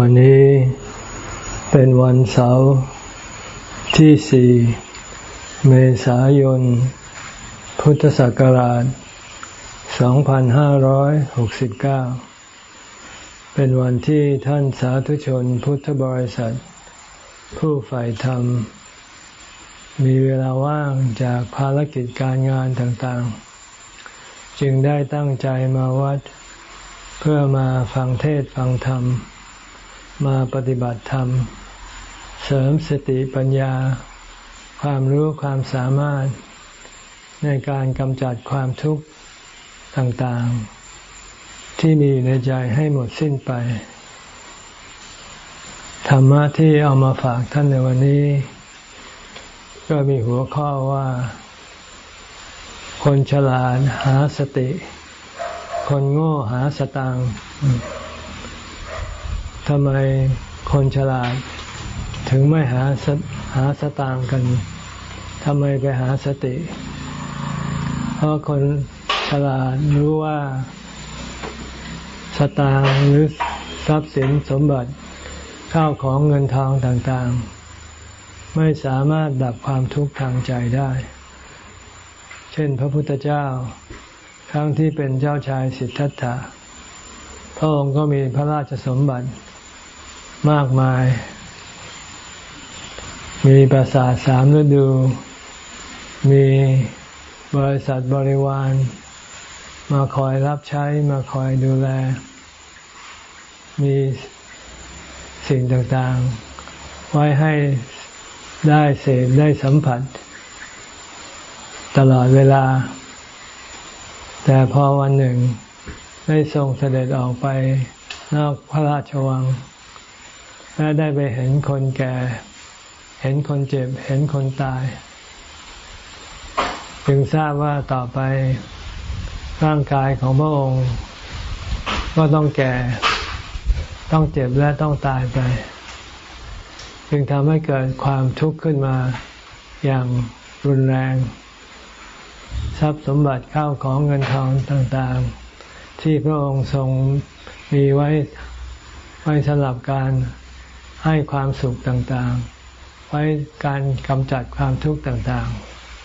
วันนี้เป็นวันเสาร์ที่สี่เมษายน พุทธศักราช 2569 เป็นวันที่ท่านสาธุชนพุทธบริษัท ผู้ฝ่ายธรรม มีเวลาว่างจากภารกิจการงานต่างๆ จึงได้ตั้งใจมาวัดเพื่อมาฟังเทศฟังธรรม มาปฏิบัติธรรม เสริมสติปัญญา ความรู้ความสามารถ ในการกำจัดความทุกข์ต่างๆ ที่มีในใจให้หมดสิ้นไป ธรรมะที่เอามาฝากท่านในวันนี้ ก็มีหัวข้อว่า คนฉลาดหาสติ คนโง่หาสตางค์ ทำไมคนฉลาด ถึงไม่หาหาสตางกันทำไมไปหาสติ เพราะคนฉลาดรู้ว่าสตางหรือทรัพย์สินสมบัติข้าวของเงินทองต่างๆ ไม่สามารถดับความทุกข์ทางใจได้ เช่นพระพุทธเจ้า ครั้งที่เป็นเจ้าชายสิทธัตถะ พระองค์ก็มีพระราชสมบัติ มากมาย มีปราสาทสามฤดู มีบริษัทบริวาร มาคอยรับใช้มาคอยดูแล มีสิ่งต่างๆ ไว้ให้ได้เสพได้สัมผัส ตลอดเวลา แต่พอวันหนึ่งได้ทรงเสด็จออกไปนอกพระราชวัง และได้ไปเห็นคนแก่ เห็นคนเจ็บ เห็นคนตาย จึงทราบว่าต่อไปร่างกายของพระองค์ ก็ต้องแก่ ต้องเจ็บและต้องตายไป จึงทำให้เกิดความทุกข์ขึ้นมาอย่างรุนแรง ทรัพย์สมบัติเข้าของเงินทองต่างๆ ที่พระองค์ทรงมีไว้ไว้สำหรับการ ให้ความสุขต่างๆ ไว้การกำจัดความทุกข์ต่าง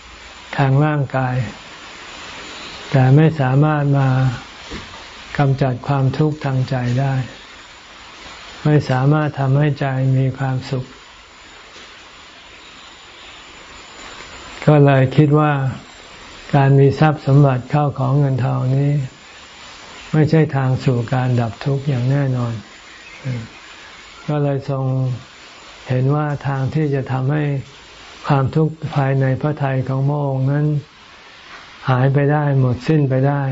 ๆ ทางร่างกาย แต่ไม่สามารถมากำจัดความทุกข์ทางใจได้ ไม่สามารถทำให้ใจมีความสุข ก็เลยคิดว่าการมีทรัพย์สมบัติเข้าของเงินทองนี้ ไม่ใช่ทางสู่การดับทุกข์อย่างแน่นอน ก็เลยทรงเห็นว่าทางที่จะทำให้ความทุกข์ภายในพระทัยของพระองค์นั้นหายไปได้หมดสิ้นไปได้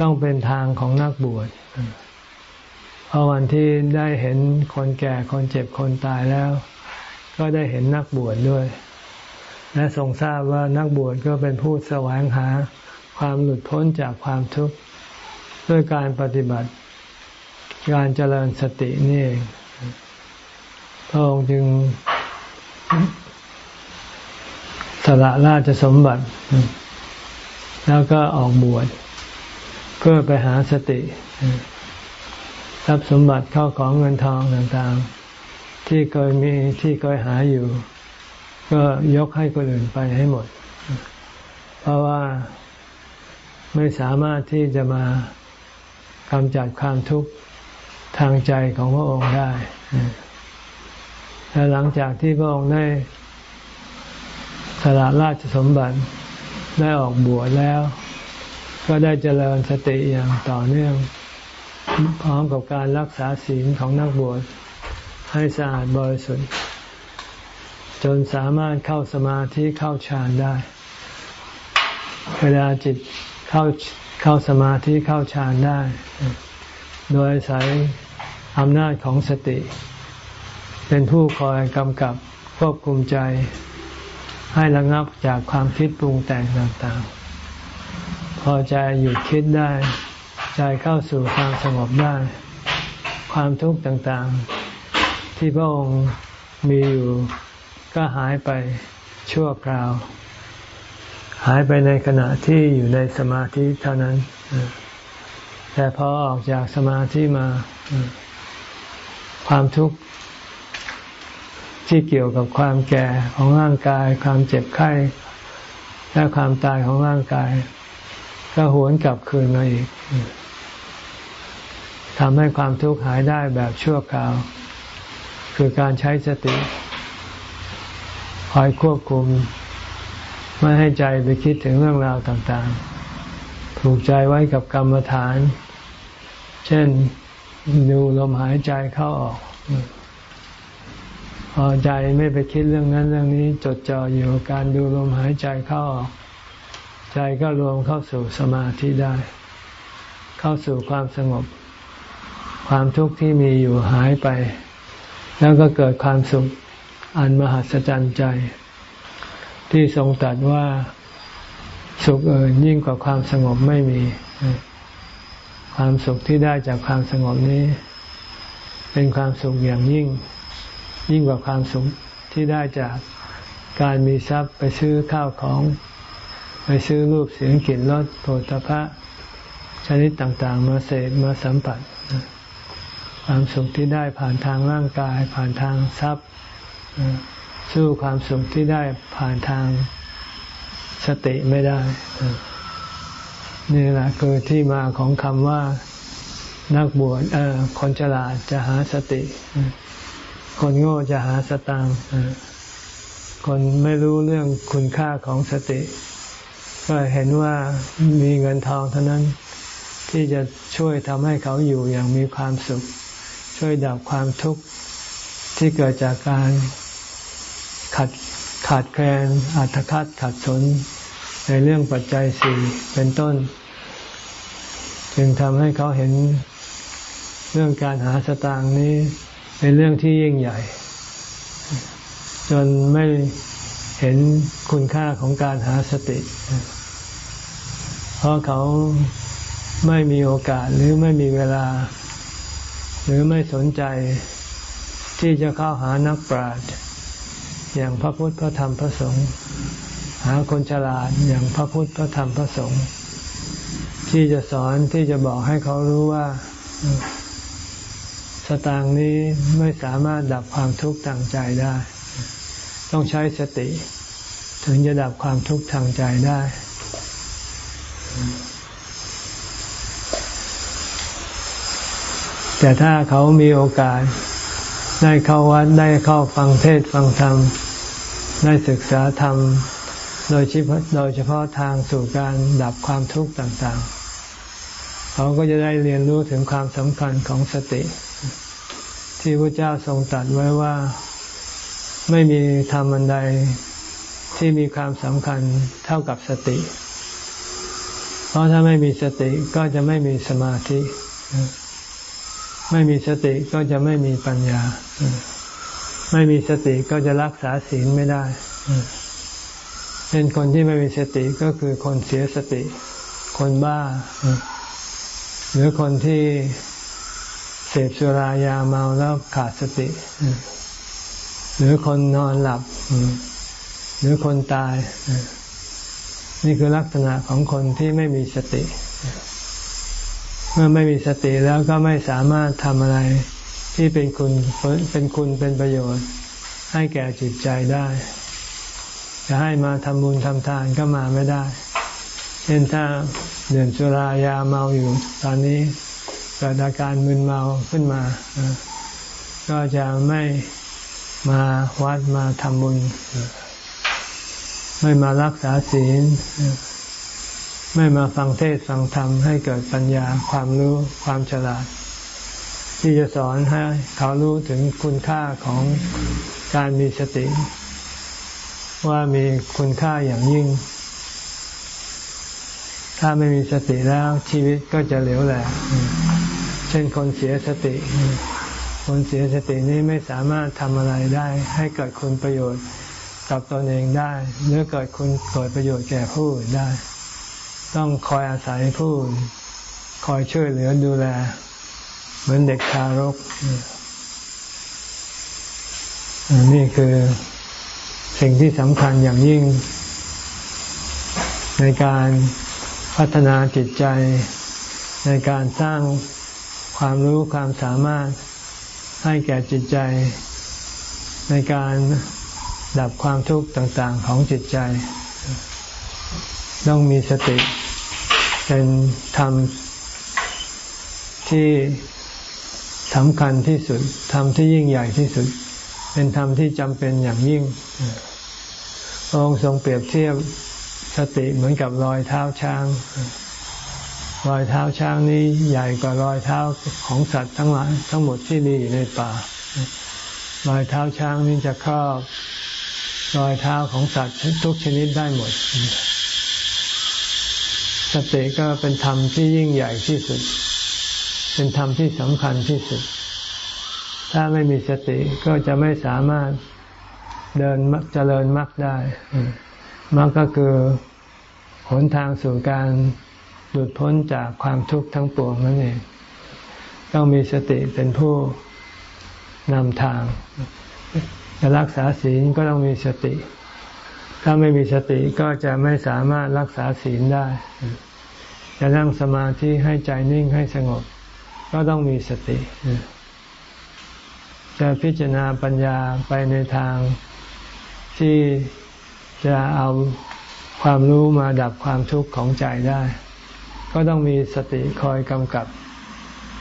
ต้องเป็นทางของนักบวชเพราะวันที่ได้เห็นคนแก่คนเจ็บคนตายแล้ว ก็ได้เห็นนักบวชดด้วย และทรงทราบว่านักบวชก็เป็นผู้แสวงหาความหลุดพ้นจากความทุกข์ด้วยการปฏิบัติ การเจริญสตินี่เอง พระองค์จึงสละราชสมบัติ แล้วก็ออกบวชเพื่อไปหาสติ ทรัพย์สมบัติเข้าของเงินทองต่างๆ ที่เคยมีที่เคยหาอยู่ ก็ยกให้คนอื่นไปให้หมด เพราะว่าไม่สามารถที่จะมากำจัดความทุกข์ ทางใจของพระองค์ได้และหลังจากที่พระองค์ได้สละราชสมบัติได้ออกบวชแล้ว ก็ได้เจริญสติอย่างต่อเนื่อง พร้อมกับการรักษาศีลของนักบวชให้สะอาดบริสุทธิ์จนสามารถเข้าสมาธิเข้าฌานได้ เวลาจิตเข้าเข้าสมาธิเข้าฌานได้ โดยอาย อำนาจของสติ เป็นผู้คอยกำกับควบคุมใจ ให้ระงับจากความคิดปรุงแต่งต่างๆ พอใจหยุดคิดได้ ใจเข้าสู่ความสงบได้ ความทุกข์ต่างๆ ที่พระองค์มีอยู่ก็หายไปชั่วคราว หายไปในขณะที่อยู่ในสมาธิเท่านั้น แต่พอออกจากสมาธิมา ความทุกข์ที่เกี่ยวกับความแก่ของร่างกาย ความเจ็บไข้และความตายของร่างกาย ก็หวนกลับคืนมาอีกทำให้ความทุกข์หายได้แบบชั่วคราว คือการใช้สติคอยควบคุม ไม่ให้ใจไปคิดถึงเรื่องราวต่างๆ ผูกใจไว้กับกรรมฐาน เช่น ดูลมหายใจเข้าออกพอใจไม่ไปคิดเรื่องนั้นเรื่องนี้ จดจ่ออยู่การดูลมหายใจเข้าออก ใจก็รวมเข้าสู่สมาธิได้ เข้าสู่ความสงบ ความทุกข์ที่มีอยู่หายไป แล้วก็เกิดความสุขอันมหัศจรรย์ใจ ที่ทรงตรัสว่าสุขเอ่ยยิ่งกว่าความสงบไม่มี ความสุขที่ได้จากความสงบนี้ เป็นความสุขอย่างยิ่ง ยิ่งกว่าความสุขที่ได้จากการมีทรัพย์ไปซื้อข้าวของ ไปซื้อรูปเสียงกลิ่นรสโผฏฐะชนิดต่างๆ มาเสพมาสัมผัสความสุขที่ได้ผ่านทางร่างกาย ผ่านทางทรัพย์สู้ความสุขที่ได้ผ่านทางสติไม่ได้ นี่แหละคือที่มาของคำว่านักบวชคนฉลาดจะหาสติ คนโง่จะหาสตางค์คนไม่รู้เรื่องคุณค่าของสติ ก็เห็นว่ามีเงินทองเท่านั้นที่จะช่วยทำให้เขาอยู่อย่างมีความสุข ช่วยดับความทุกข์ที่เกิดจากการขัดขาดแคลนอัตคัดขัดสน ในเรื่องปัจจัยสี่เป็นต้น จึงทำให้เขาเห็นเรื่องการหาสตางค์นี้เป็นเรื่องที่ยิ่งใหญ่ จนไม่เห็นคุณค่าของการหาสติ เพราะเขาไม่มีโอกาสหรือไม่มีเวลา หรือไม่สนใจที่จะเข้าหานักปราชญ์อย่างพระพุทธพระธรรมพระสงฆ์ หาคนฉลาดอย่างพระพุทธพระธรรมพระสงฆ์ที่จะสอนที่จะบอกให้เขารู้ว่า สตางนี้ไม่สามารถดับความทุกข์ทางใจได้ ต้องใช้สติ ถึงจะดับความทุกข์ทางใจได้ แต่ถ้าเขามีโอกาส ได้เข้าวัดได้เข้าฟังเทศฟังธรรม ได้ศึกษาธรรม โดยเฉพาะโดยเฉพาะทางสู่การดับความทุกข์ต่างๆ เขาก็จะได้เรียนรู้ถึงความสำคัญของสติ ที่พระเจ้าทรงตรัสไว้ว่าไม่มีธรรมันใดที่มีความสำคัญเท่ากับสติ เพราะถ้าไม่มีสติก็จะไม่มีสมาธิ ไม่มีสติก็จะไม่มีปัญญา ไม่มีสติก็จะรักษาศีลไม่ได้ เป็นคนที่ไม่มีสติก็คือคนเสียสติ คนบ้า หรือคนที่เสพสุรายาเมาแล้วขาดสติ หรือคนนอนหลับ หรือคนตาย นี่คือลักษณะของคนที่ไม่มีสติ เมื่อไม่มีสติแล้วก็ไม่สามารถทำอะไรที่เป็นคุณเป็นคุณเป็นประโยชน์ ให้แก่จิตใจได้ จะให้มาทำบุญทำทานก็มาไม่ได้ เช่นถ้าเดื่มสุรายาเมาอยู่ ตอนนี้เกิดอาการมึนเมาขึ้นมา ก็จะไม่มาวัดมาทำบุญ ไม่มารักษาศีล ไม่มาฟังเทศฟังธรรมให้เกิดปัญญาความรู้ความฉลาด ที่จะสอนให้เขารู้ถึงคุณค่าของการมีสติ ว่ามีคุณค่าอย่างยิ่ง ถ้าไม่มีสติแล้วชีวิตก็จะเหลวแหลกช่นคนเสียสติ คนเสียสตินี้ไม่สามารถทำอะไรได้ ให้เกิดคุณประโยชน์กับตนเองได้ หรือเกิดคุณเกิดประโยชน์แก่ผู้อื่นได้ ต้องคอยอาศัยผู้อื่นคอยช่วยเหลือดูแล เหมือนเด็กทารกนี่คือ สิ่งที่สำคัญอย่างยิ่ง ในการพัฒนาจิตใจ ในการสร้างความรู้ความสามารถให้แก่จิตใจ ในการดับความทุกข์ต่างๆของจิตใจ ต้องมีสติเป็นธรรมที่สำคัญที่สุดธรรมที่ยิ่งใหญ่ที่สุด เป็นธรรมที่จำเป็นอย่างยิ่งองค์ทรงเปรียบเทียบสติเหมือนกับรอยเท้าช้าง รอยเท้าช้างนี้ใหญ่กว่ารอยเท้าของสัตว์ทั้งหลายทั้งหมดที่มีอยู่ในป่า รอยเท้าช้างนี้จะครอบรอยเท้าของสัตว์ทุกชนิดได้หมด สติก็เป็นธรรมที่ยิ่งใหญ่ที่สุด เป็นธรรมที่สำคัญที่สุด ถ้าไม่มีสติก็จะไม่สามารถเดินเจริญมรรคได้มรรคก็คือหนทางสู่การหลุดพ้นจากความทุกข์ทั้งปวงนั่นเอง ต้องมีสติเป็นผู้นำทางจะรักษาศีลก็ต้องมีสติ ถ้าไม่มีสติก็จะไม่สามารถรักษาศีลได้จะนั่งสมาธิให้ใจนิ่งให้สงบ ก็ต้องมีสติ จะพิจารณาปัญญาไปในทางที่จะเอาความรู้มาดับความทุกข์ของใจได้ ก็ต้องมีสติคอยกำกับ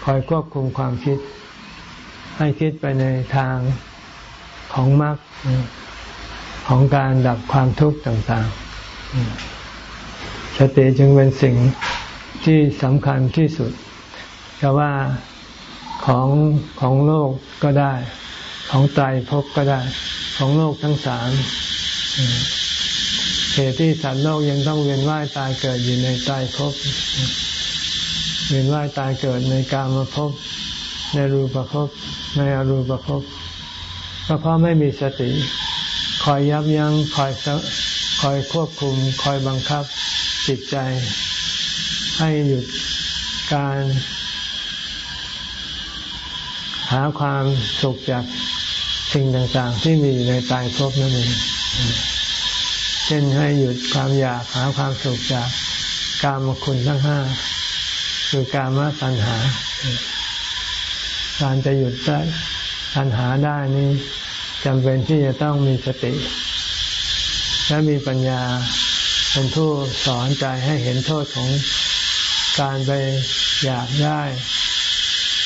คอยควบคุมความคิด ให้คิดไปในทางของมรรคของการดับความทุกข์ต่างๆ สติจึงเป็นสิ่งที่สำคัญที่สุดจะว่า ของของโลกก็ได้ ของใจภพก็ได้ ของโลกทั้งสามเหตุที่สัตว์โลกยังต้องเวียนว่ายตายเกิดอยู่ในตายภพเวียนว่ายตายเกิดในกามภพในรูปภพในอรูปภพก็เพราะไม่มีสติ คอยยับยั้งคอยคอยควบคุม คอยบังคับจิตใจ ให้หยุดการ หาความสุขจากสิ่งต่างๆ ที่มีในตายภพนั่นเองเช่นให้หยุดความอยากหาความสุขจากกามคุณทั้งห้าคือกามตัณหา การจะหยุดได้ตัณหาได้นี้จำเป็นที่จะต้องมีสติ และมีปัญญาเป็นผู้สอนใจให้เห็นโทษของการไปอยากได้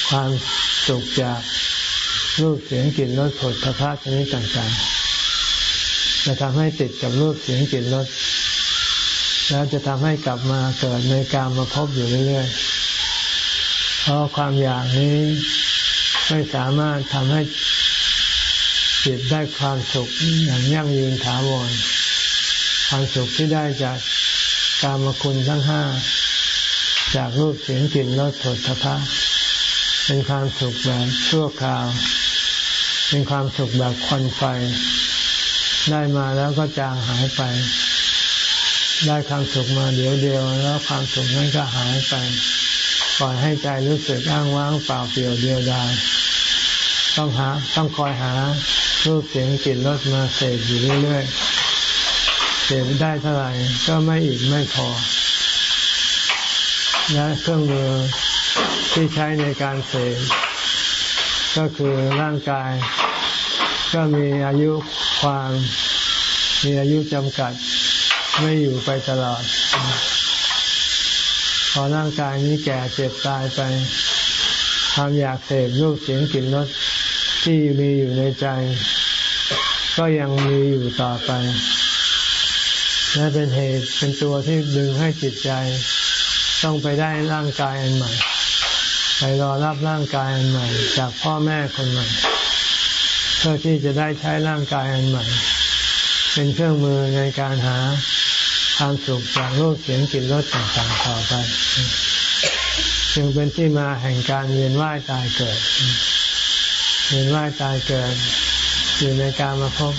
ความ สุขจากรูปเสียงกลิ่นรสผลพระชนิดต่างๆ จะทำให้ติดกับรูปเสียงกลิ่นรสแล้วจะทำให้กลับมาเกิดในการมาพบอยู่เรื่อยๆ เพราะความอยากนี้ไม่สามารถทำให้จิตได้ความสุขอย่างยั่งยืนถาวร ความสุขที่ได้จากกามคุณทั้งห้า จากรูปเสียงกลิ่นรสผลพระ เป็นความสุขแบบชั่วคราว เป็นความสุขแบบควันไฟ ได้มาแล้วก็จางหายไป ได้ความสุขมาเดี๋ยวเดียว แล้วความสุขนั้นก็หายไปปล่อยให้ใจรู้สึกอ้างว้างเปล่าเปลี่ยวเดียวดายต้องหาต้องคอยหารูปเสียงกลิ่นรสมาเสพอยู่เรื่อยๆเสพได้เท่าไหร่ก็ไม่อีกไม่พอและเครื่องมือ ที่ใช้ในการเสพก็คือร่างกาย ก็มีอายุความมีอายุจำกัดไม่อยู่ไปตลอด พอร่างกายนี้แก่เจ็บตายไปความอยากเสพรูปเสียงกลิ่นรสที่มีอยู่ในใจ ก็ยังมีอยู่ต่อไปและเป็นเหตุเป็นตัวที่ดึงให้จิตใจ ต้องไปได้ร่างกายอันใหม่ ไปรอรับร่างกายอันใหม่ จากพ่อแม่คนใหม่ เพื่อที่จะได้ใช้ร่างกายอันใหม่ เป็นเครื่องมือในการหาความสุขจากรูปเสียงกลิ่นรสต่างๆต่อไปจึงเป็นที่มาแห่งการเวียนว่ายตายเกิดเวียนว่ายตายเกิด อยู่ในการมาพบ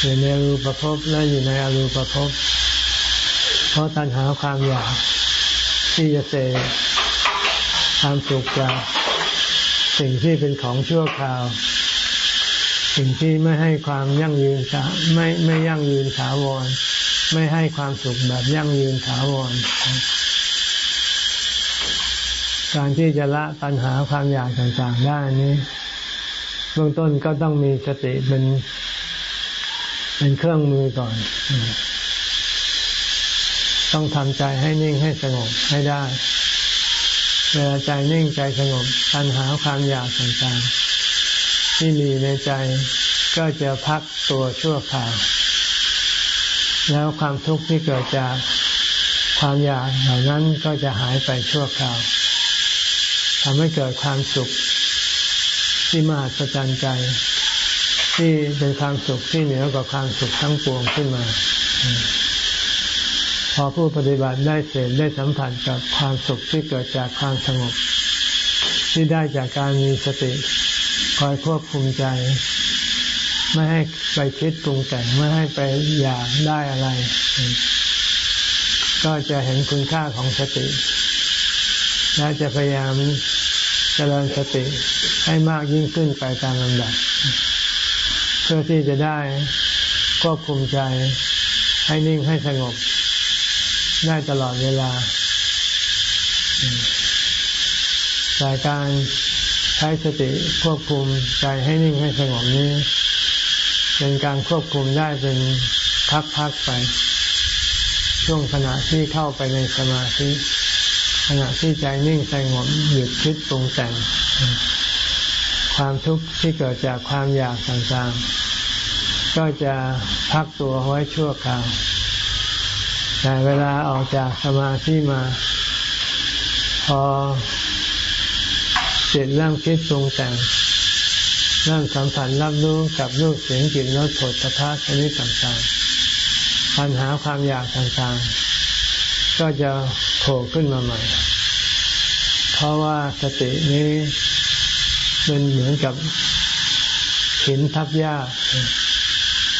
อยู่ในรูปภพและอยู่ในอรูปภพเพราะตัณหาความอยากที่จะเสพ ความสุขจากสิ่งที่เป็นของชั่วคราว สิ่งที่ไม่ให้ความยั่งยืนไม่ไม่ยั่งยืนถาวร ไม่ให้ความสุขแบบยั่งยืนถาวร การที่จะละปัญหาความอยากต่างๆได้นี้เบื้องต้นก็ต้องมีสติเป็นเป็นเครื่องมือก่อน ต้องทำใจให้นิ่งให้สงบให้ได้ เวลาใจนิ่งใจสงบปัญหาความอยากต่างๆ ที่มีในใจก็จะพักตัวชั่วคราว แล้วความทุกข์ที่เกิดจากความอยากเหล่านั้นก็จะหายไปชั่วคราวทำให้เกิดความสุขที่มหัศจรรย์ใจ ที่เป็นความสุขที่เหนือกว่าความสุขทั้งปวงขึ้นมา พอผู้ปฏิบัติได้เสพได้สัมผัสกับความสุขที่เกิดจากความสงบ ที่ได้จากการมีสติ คอยควบคุมใจ ไม่ให้ไปคิดปรุงแต่งไม่ให้ไปอยากได้อะไร ก็จะเห็นคุณค่าของสติ และจะพยายามเจริญสติให้มากยิ่งขึ้นไปตามลำดับเพื่อที่จะได้ควบคุมใจให้นิ่งให้สงบ ได้ตลอดเวลา แต่การใช้สติควบคุมใจให้นิ่งให้สงบนี้ เป็นการควบคุมได้เป็นพักๆไป ช่วงขณะที่เข้าไปในสมาธิขณะที่ใจนิ่งสงบหยุดคิดปรุงแต่ง ความทุกข์ที่เกิดจากความอยากต่างๆ ก็จะพักตัวไว้ชั่วคราว แต่เวลาออกจากสมาธิมา พอจิตเริ่มคิดปรุงแต่งเริ่มสัมผัสรับรู้กับรูปเสียงกลิ่นรสผลสะท้าชนิดต่างๆ ปัญหาความอยากต่างๆ ก็จะโผล่ขึ้นมาใหม่ เพราะว่าสตินี้มันเหมือนกับหินทับหญ้า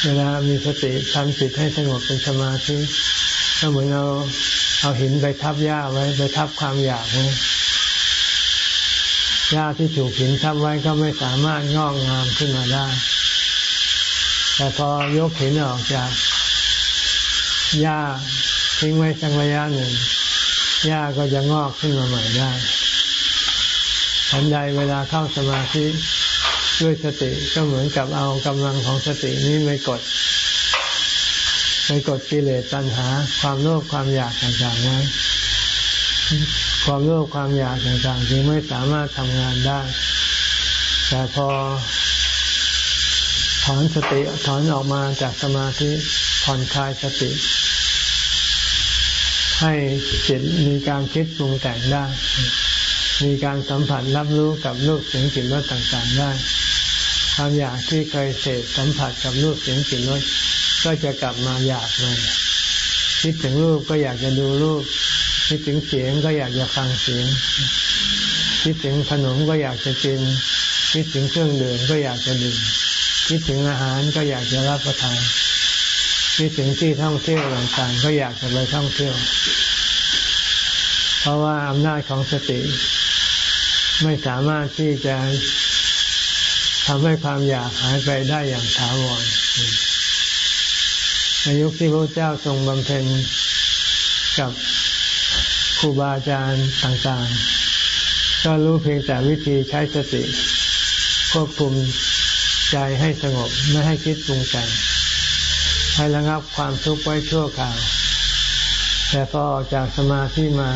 เวลามีสติทำจิตให้สงบเป็นสมาธิ ก็เหมือนเราเอาหินไปทับหญ้าไว้ไปทับความอยากไว้หญ้าที่ถูกหินทับไว้ก็ไม่สามารถงอกงามขึ้นมาได้ แต่พอยกหินออกจากหญ้าทิ้งไว้สักระยะหนึ่งหญ้าก็จะงอกขึ้นมาใหม่ได้ทันใดเวลาเข้าสมาธิด้วยสติก็เหมือนกับเอากำลังของสตินี้ไปกด ไปกดกิเลสตัณหา ความโลภความอยากต่างๆไว้ความโลภความอยากต่างๆจึงไม่สามารถทำงานได้ แต่พอถอนสติถอนออกมาจากสมาธิผ่อนคลายสติ ให้จิตมีการคิดปรุงแต่งได้ มีการสัมผัสรับรู้กับรูปเสียงกลิ่นรสต่างๆได้ ความอยากที่เคยเสพสัมผัสกับรูปเสียงกลิ่นรส ก็จะกลับมาอยากเลยคิดถึงรูปก็อยากจะดูรูป คิดถึงเสียงก็อยากจะฟังเสียง คิดถึงขนมก็อยากจะกิน คิดถึงเครื่องดื่มก็อยากจะดื่ม คิดถึงอาหารก็อยากจะรับประทาน คิดถึงที่ท่องเที่ยวต่างๆ ก็อยากจะไปท่องเที่ยว เพราะว่าอำนาจของสติ ไม่สามารถที่จะทำให้ความอยากหายไปได้อย่างถาวร ในยุคที่พระเจ้าทรงบำเพ็ญกับครูบาอาจารย์ต่างๆ ก็รู้เพียงแต่วิธีใช้สติ ควบคุมใจให้สงบไม่ให้คิดปรุงแต่งให้ระงับความทุกข์ไว้ชั่วคราว แต่พอออกจากสมาธิมา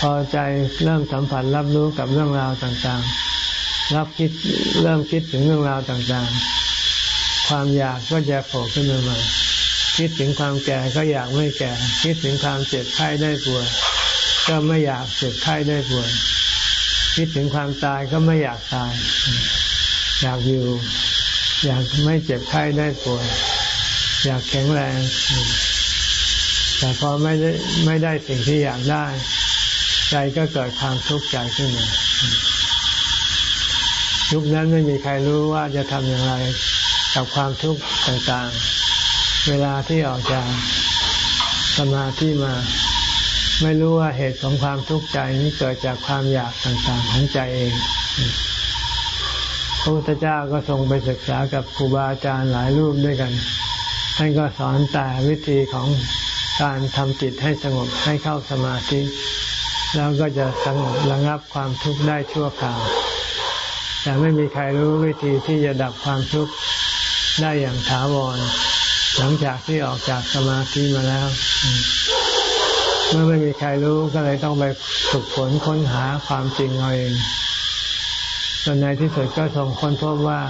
พอใจเริ่มสัมผัสรับรู้กับเรื่องราวต่างๆ รับคิดเริ่มคิดถึงเรื่องราวต่างๆ ความอยากก็จะโผล่ขึ้นมาใหม่คิดถึงความแก่ก็อยากไม่แก่ คิดถึงความเจ็บไข้ได้ป่วยก็ไม่อยากเจ็บไข้ได้ป่วยคิดถึงความตายก็ไม่อยากตาย อยากอยู่ อยากไม่เจ็บไข้ได้ป่วย อยากแข็งแรง แต่พอไม่ได้ไม่ได้สิ่งที่อยากได้ ใจก็เกิดความทุกข์ใจขึ้นมายุคนั้นไม่มีใครรู้ว่าจะทำอย่างไร กับความทุกข์ต่างๆ เวลาที่ออกจากสมาธิมา ไม่รู้ว่าเหตุของความทุกข์ใจนี้เกิดจากความอยากต่างๆของใจเองพระพุทธเจ้าก็ทรงไปศึกษากับครูบาอาจารย์หลายรูปด้วยกันท่านก็สอนแต่วิธีของการทำจิตให้สงบให้เข้าสมาธิ แล้วก็จะสงบระงับความทุกข์ได้ชั่วคราว แต่แต่ไม่มีใครรู้วิธีที่จะดับความทุกข์ ได้อย่างถาวร หลังจากที่ออกจากสมาธิมาแล้ว เมื่อไม่มีใครรู้ก็เลยต้องไปฝึกฝนค้นหาความจริงเอาเองจนในที่สุดก็ทรงค้นพบว่า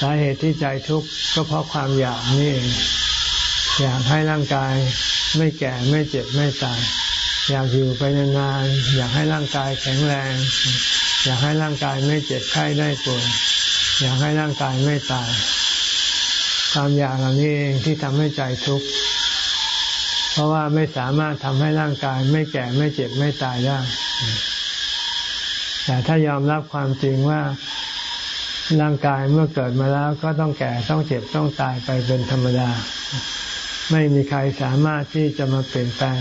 สาเหตุที่ใจทุกข์ก็เพราะความอยากนี่อยากให้ร่างกายไม่แก่ไม่เจ็บไม่ตาย อยากอยู่ไปนานๆอยากให้ร่างกายแข็งแรง อยากให้ร่างกายไม่เจ็บไข้ได้ป่วยอยากให้ร่างกายไม่ตาย ความอยากเหล่านี้เองที่ทำให้ใจทุกข์เพราะว่าไม่สามารถทำให้ร่างกาย ไม่แก่ไม่เจ็บไม่ตายได้ แต่ถ้ายอมรับความจริงว่าร่างกายเมื่อเกิดมาแล้ว ก็ต้องแก่ต้องเจ็บต้องตายไปเป็นธรรมดา ไม่มีใครสามารถที่จะมาเปลี่ยนแปลง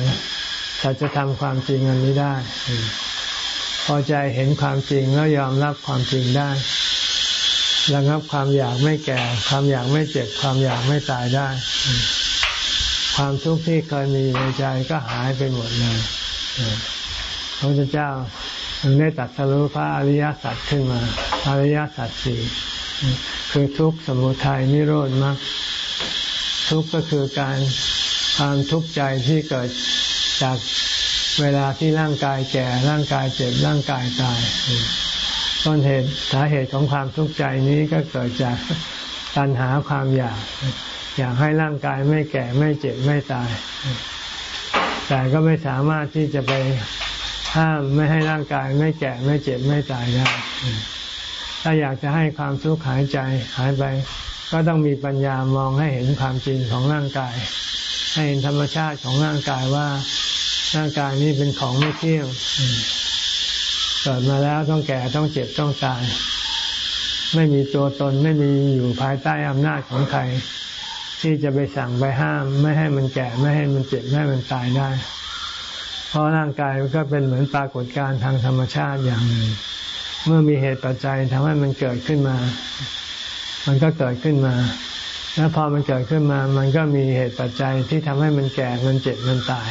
สัจธรรมความจริงอันนี้ได้ พอใจเห็นความจริงแล้วยอมรับความจริงได้ ระงับความอยากไม่แก่ ความอยากไม่เจ็บ ความอยากไม่ตายได้ ความทุกข์ที่เคยมีในใจก็หายไปหมดเลยพระพุทธเจ้าถึงได้ตัดสรุปพระอริยสัจขึ้นมา อริยสัจสี่คือทุกข์สมุทัยนิโรธมรรคทุกข์ก็คือการความทุกข์ใจที่เกิดจากเวลาที่ร่างกายแก่ร่างกายเจ็บร่างกายตาย ต้นเหตุสาเหตุของความทุกข์ใจนี้ก็เกิดจากตัณหาความอยาก อยากให้ร่างกายไม่แก่ไม่เจ็บไม่ตาย แต่ก็ไม่สามารถที่จะไปห้ามไม่ให้ร่างกายไม่แก่ไม่เจ็บไม่ตายได้ถ้าอยากจะให้ความทุกข์หายใจหายไป ก็ต้องมีปัญญามองให้เห็นความจริงของร่างกาย ให้เห็นธรรมชาติของร่างกายว่าร่างกายนี้เป็นของไม่เที่ยง เกิดมาแล้วต้องแก่ต้องเจ็บต้องตาย ไม่มีตัวตนไม่มีอยู่ภายใต้อำนาจของใคร ที่จะไปสั่งไปห้าม ไม่ให้มันแก่ไม่ให้มันเจ็บไม่ให้มันตายได้ เพราะร่างกายมันก็เป็นเหมือนปรากฏการณ์ทางธรรมชาติอย่างหนึ่งเมื่อมีเหตุปัจจัยทำให้มันเกิดขึ้นมา มันก็เกิดขึ้นมา แล้วพอมันเกิดขึ้นมา มันก็มีเหตุปัจจัยที่ทำให้มันแก่ มันเจ็บ มันตาย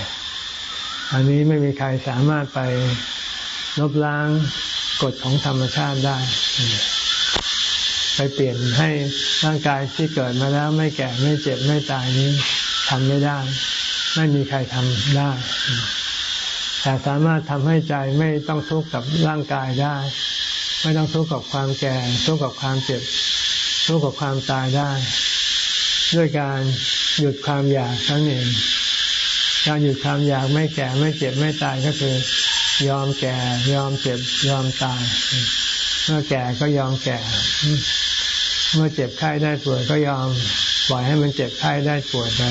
อันนี้ไม่มีใครสามารถไป ลบล้างกฎของธรรมชาติได้ ไปเปลี่ยนให้ร่างกายที่เกิดมาแล้วไม่แก่ไม่เจ็บไม่ตายนี้ทำไม่ได้ ไม่มีใครทำได้ แต่สามารถทำให้ใจไม่ต้องทุกข์กับร่างกายได้ ไม่ต้องทุกข์กับความแก่ ทุกข์กับความเจ็บ ทุกข์กับความตายได้ ด้วยการหยุดความอยากทั้งเองการหยุดความอยากไม่แก่ไม่เจ็บไม่ตายก็คือ ยอมแก่ ยอมเจ็บ ยอมตาย เมื่อแก่ก็ยอมแก่ เมื่อเจ็บไข้ได้ป่วยก็ยอมปล่อยให้มันเจ็บไข้ได้ป่วยไป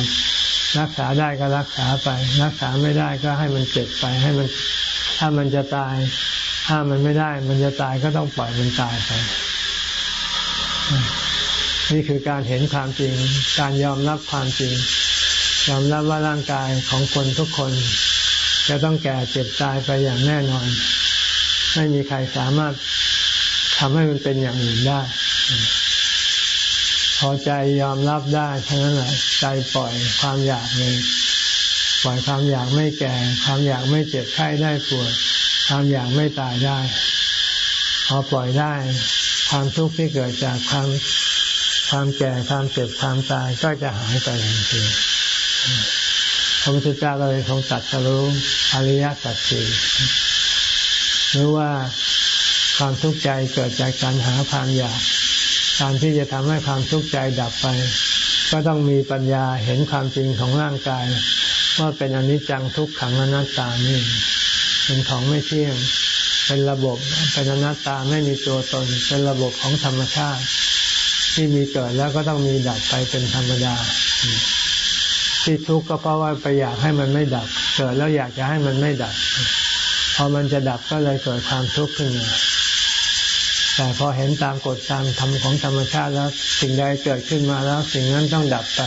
รักษาได้ก็รักษาไป รักษาไม่ได้ก็ให้มันเจ็บไป ให้มัน ถ้ามันจะตาย ถ้ามันไม่ได้ มันจะตายก็ต้องปล่อยมันตายไปนี่คือการเห็นความจริง การยอมรับความจริง ยอมรับว่าร่างกายของคนทุกคน จะต้องแก่เจ็บตายไปอย่างแน่นอน ไม่มีใครสามารถทำให้มันเป็นอย่างอื่นได้ พอใจยอมรับได้เท่านั้นแหละใจปล่อยความอยากเลยปล่อยความอยากไม่แก่ ความอยากไม่เจ็บไข้ได้ปวดความอยากไม่ตายได้ พอปล่อยได้ ความทุกข์ที่เกิดจากความความแก่ความเจ็บความตายก็จะหายไปทันที ระพุทธเจ้าก็เลยทรงตัดสรู้อริยสัจสี่รู้ว่าความทุกข์ใจเกิดจากการหาความอยากการที่จะทำให้ความทุกข์ใจดับไป ก็ต้องมีปัญญาเห็นความจริงของร่างกาย ว่าเป็นอนิจจังทุกขังอนัตตานี่เป็นของไม่เที่ยง เป็นระบบเป็นอนัตตาไม่มีตัวตน เป็นระบบของธรรมชาติ ที่มีเกิดแล้วก็ต้องมีดับไปเป็นธรรมดา ที่ทุกข์ก็เพราะว่าไปอยากให้มันไม่ดับ เกิดแล้วอยากจะให้มันไม่ดับ พอมันจะดับก็เลยเกิดความทุกข์ขึ้นมาแต่พอเห็นตามกฎตามธรรมของธรรมชาติแล้วสิ่งใดเกิดขึ้นมาแล้ว สิ่งนั้นต้องดับไป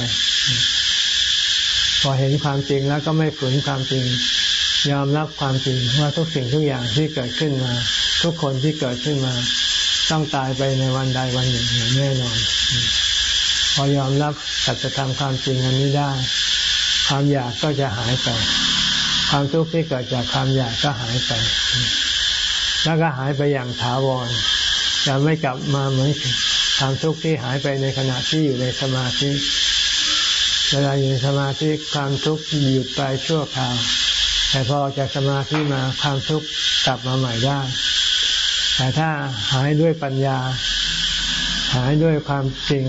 พอเห็นความจริงแล้วก็ไม่ฝืนความจริง ยอมรับความจริงว่าทุกสิ่งทุกอย่างที่เกิดขึ้นมา ทุกคนที่เกิดขึ้นมา ต้องตายไปในวันใดวันหนึ่งอย่างแน่นอน พอยอมรับสัจธรรมความจริงอันนี้ได้ ความอยากก็จะหายไป ความทุกข์ที่เกิดจากความอยากก็หายไป แล้วก็หายไปอย่างถาวรจะไม่กลับมาเหมือนความทุกข์ที่หายไปในขณะที่อยู่ในสมาธิเวลาอยู่ในสมาธิความทุกข์หยุดไปชั่วคราว แต่พอจากสมาธิมาความทุกข์กลับมาใหม่ได้ แต่ถ้าหายด้วยปัญญา หายด้วยความจริง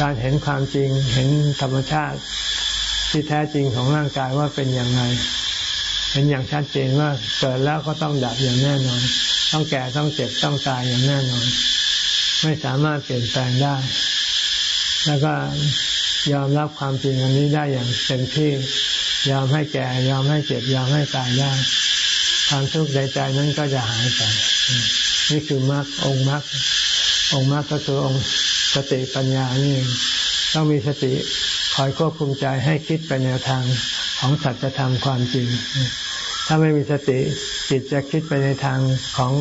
การเห็นความจริง เห็นธรรมชาติ ที่แท้จริงของร่างกายว่าเป็นอย่างไรเห็นอย่างชัดเจนว่าเกิดแล้วก็ต้องดับอย่างแน่นอน ต้องแก่ต้องเจ็บต้องตายอย่างแน่นอน ไม่สามารถเปลี่ยนแปลงได้ แล้วก็ยอมรับความจริงอันนี้ได้อย่างเต็มที่ยอมให้แก่ยอมให้เจ็บยอมให้ตายได้ความทุกข์ในใจนั้นก็จะหายไปนี่คือมรรคองค์มรรคองค์มรรคก็คือองค์สติปัญญานี่ต้องมีสติ คอยควบคุมใจให้คิดไปแนวทางของสัจธรรมความจริง ถ้าไม่มีสติจิตจะคิดไปในทางของ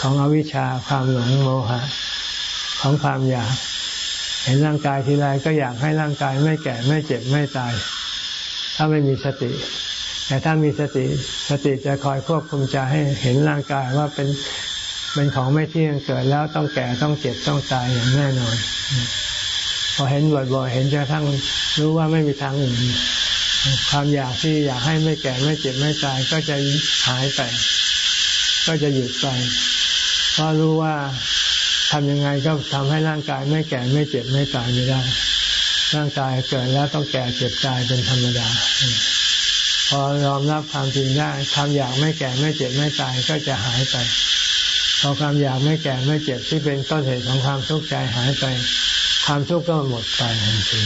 ของอวิชชาความหลงโมหะ ของความอยาก เห็นร่างกายทีไรก็อยากให้ร่างกายไม่แก่ไม่เจ็บไม่ตาย ถ้าไม่มีสติ แต่ถ้ามีสติ สติจะคอยควบคุมใจให้เห็นร่างกายว่าเป็นเป็นของไม่เที่ยงเกิดแล้วต้องแก่ต้องเจ็บต้องตายอย่างแน่นอน พอเห็นบ่อยๆ เห็นจนทั้งรู้ว่าไม่มีทางอื่น ความอยากที่อยากให้ไม่แก่ไม่เจ็บไม่ตายก็จะหายไป ก็จะหยุดไป เพราะรู้ว่าทำยังไงก็ทำให้ร่างกายไม่แก่ไม่เจ็บไม่ตายไม่ได้ ร่างกายเกิดแล้วต้องแก่เจ็บตายเป็นธรรมดา พอยอมรับความจริงได้ความอยากไม่แก่ไม่เจ็บไม่ตายก็จะหายไปพอความอยากไม่แก่ไม่เจ็บที่เป็นต้นเหตุของความทุกข์ใจหายไป ความทุกข์ก็หมดไปทันที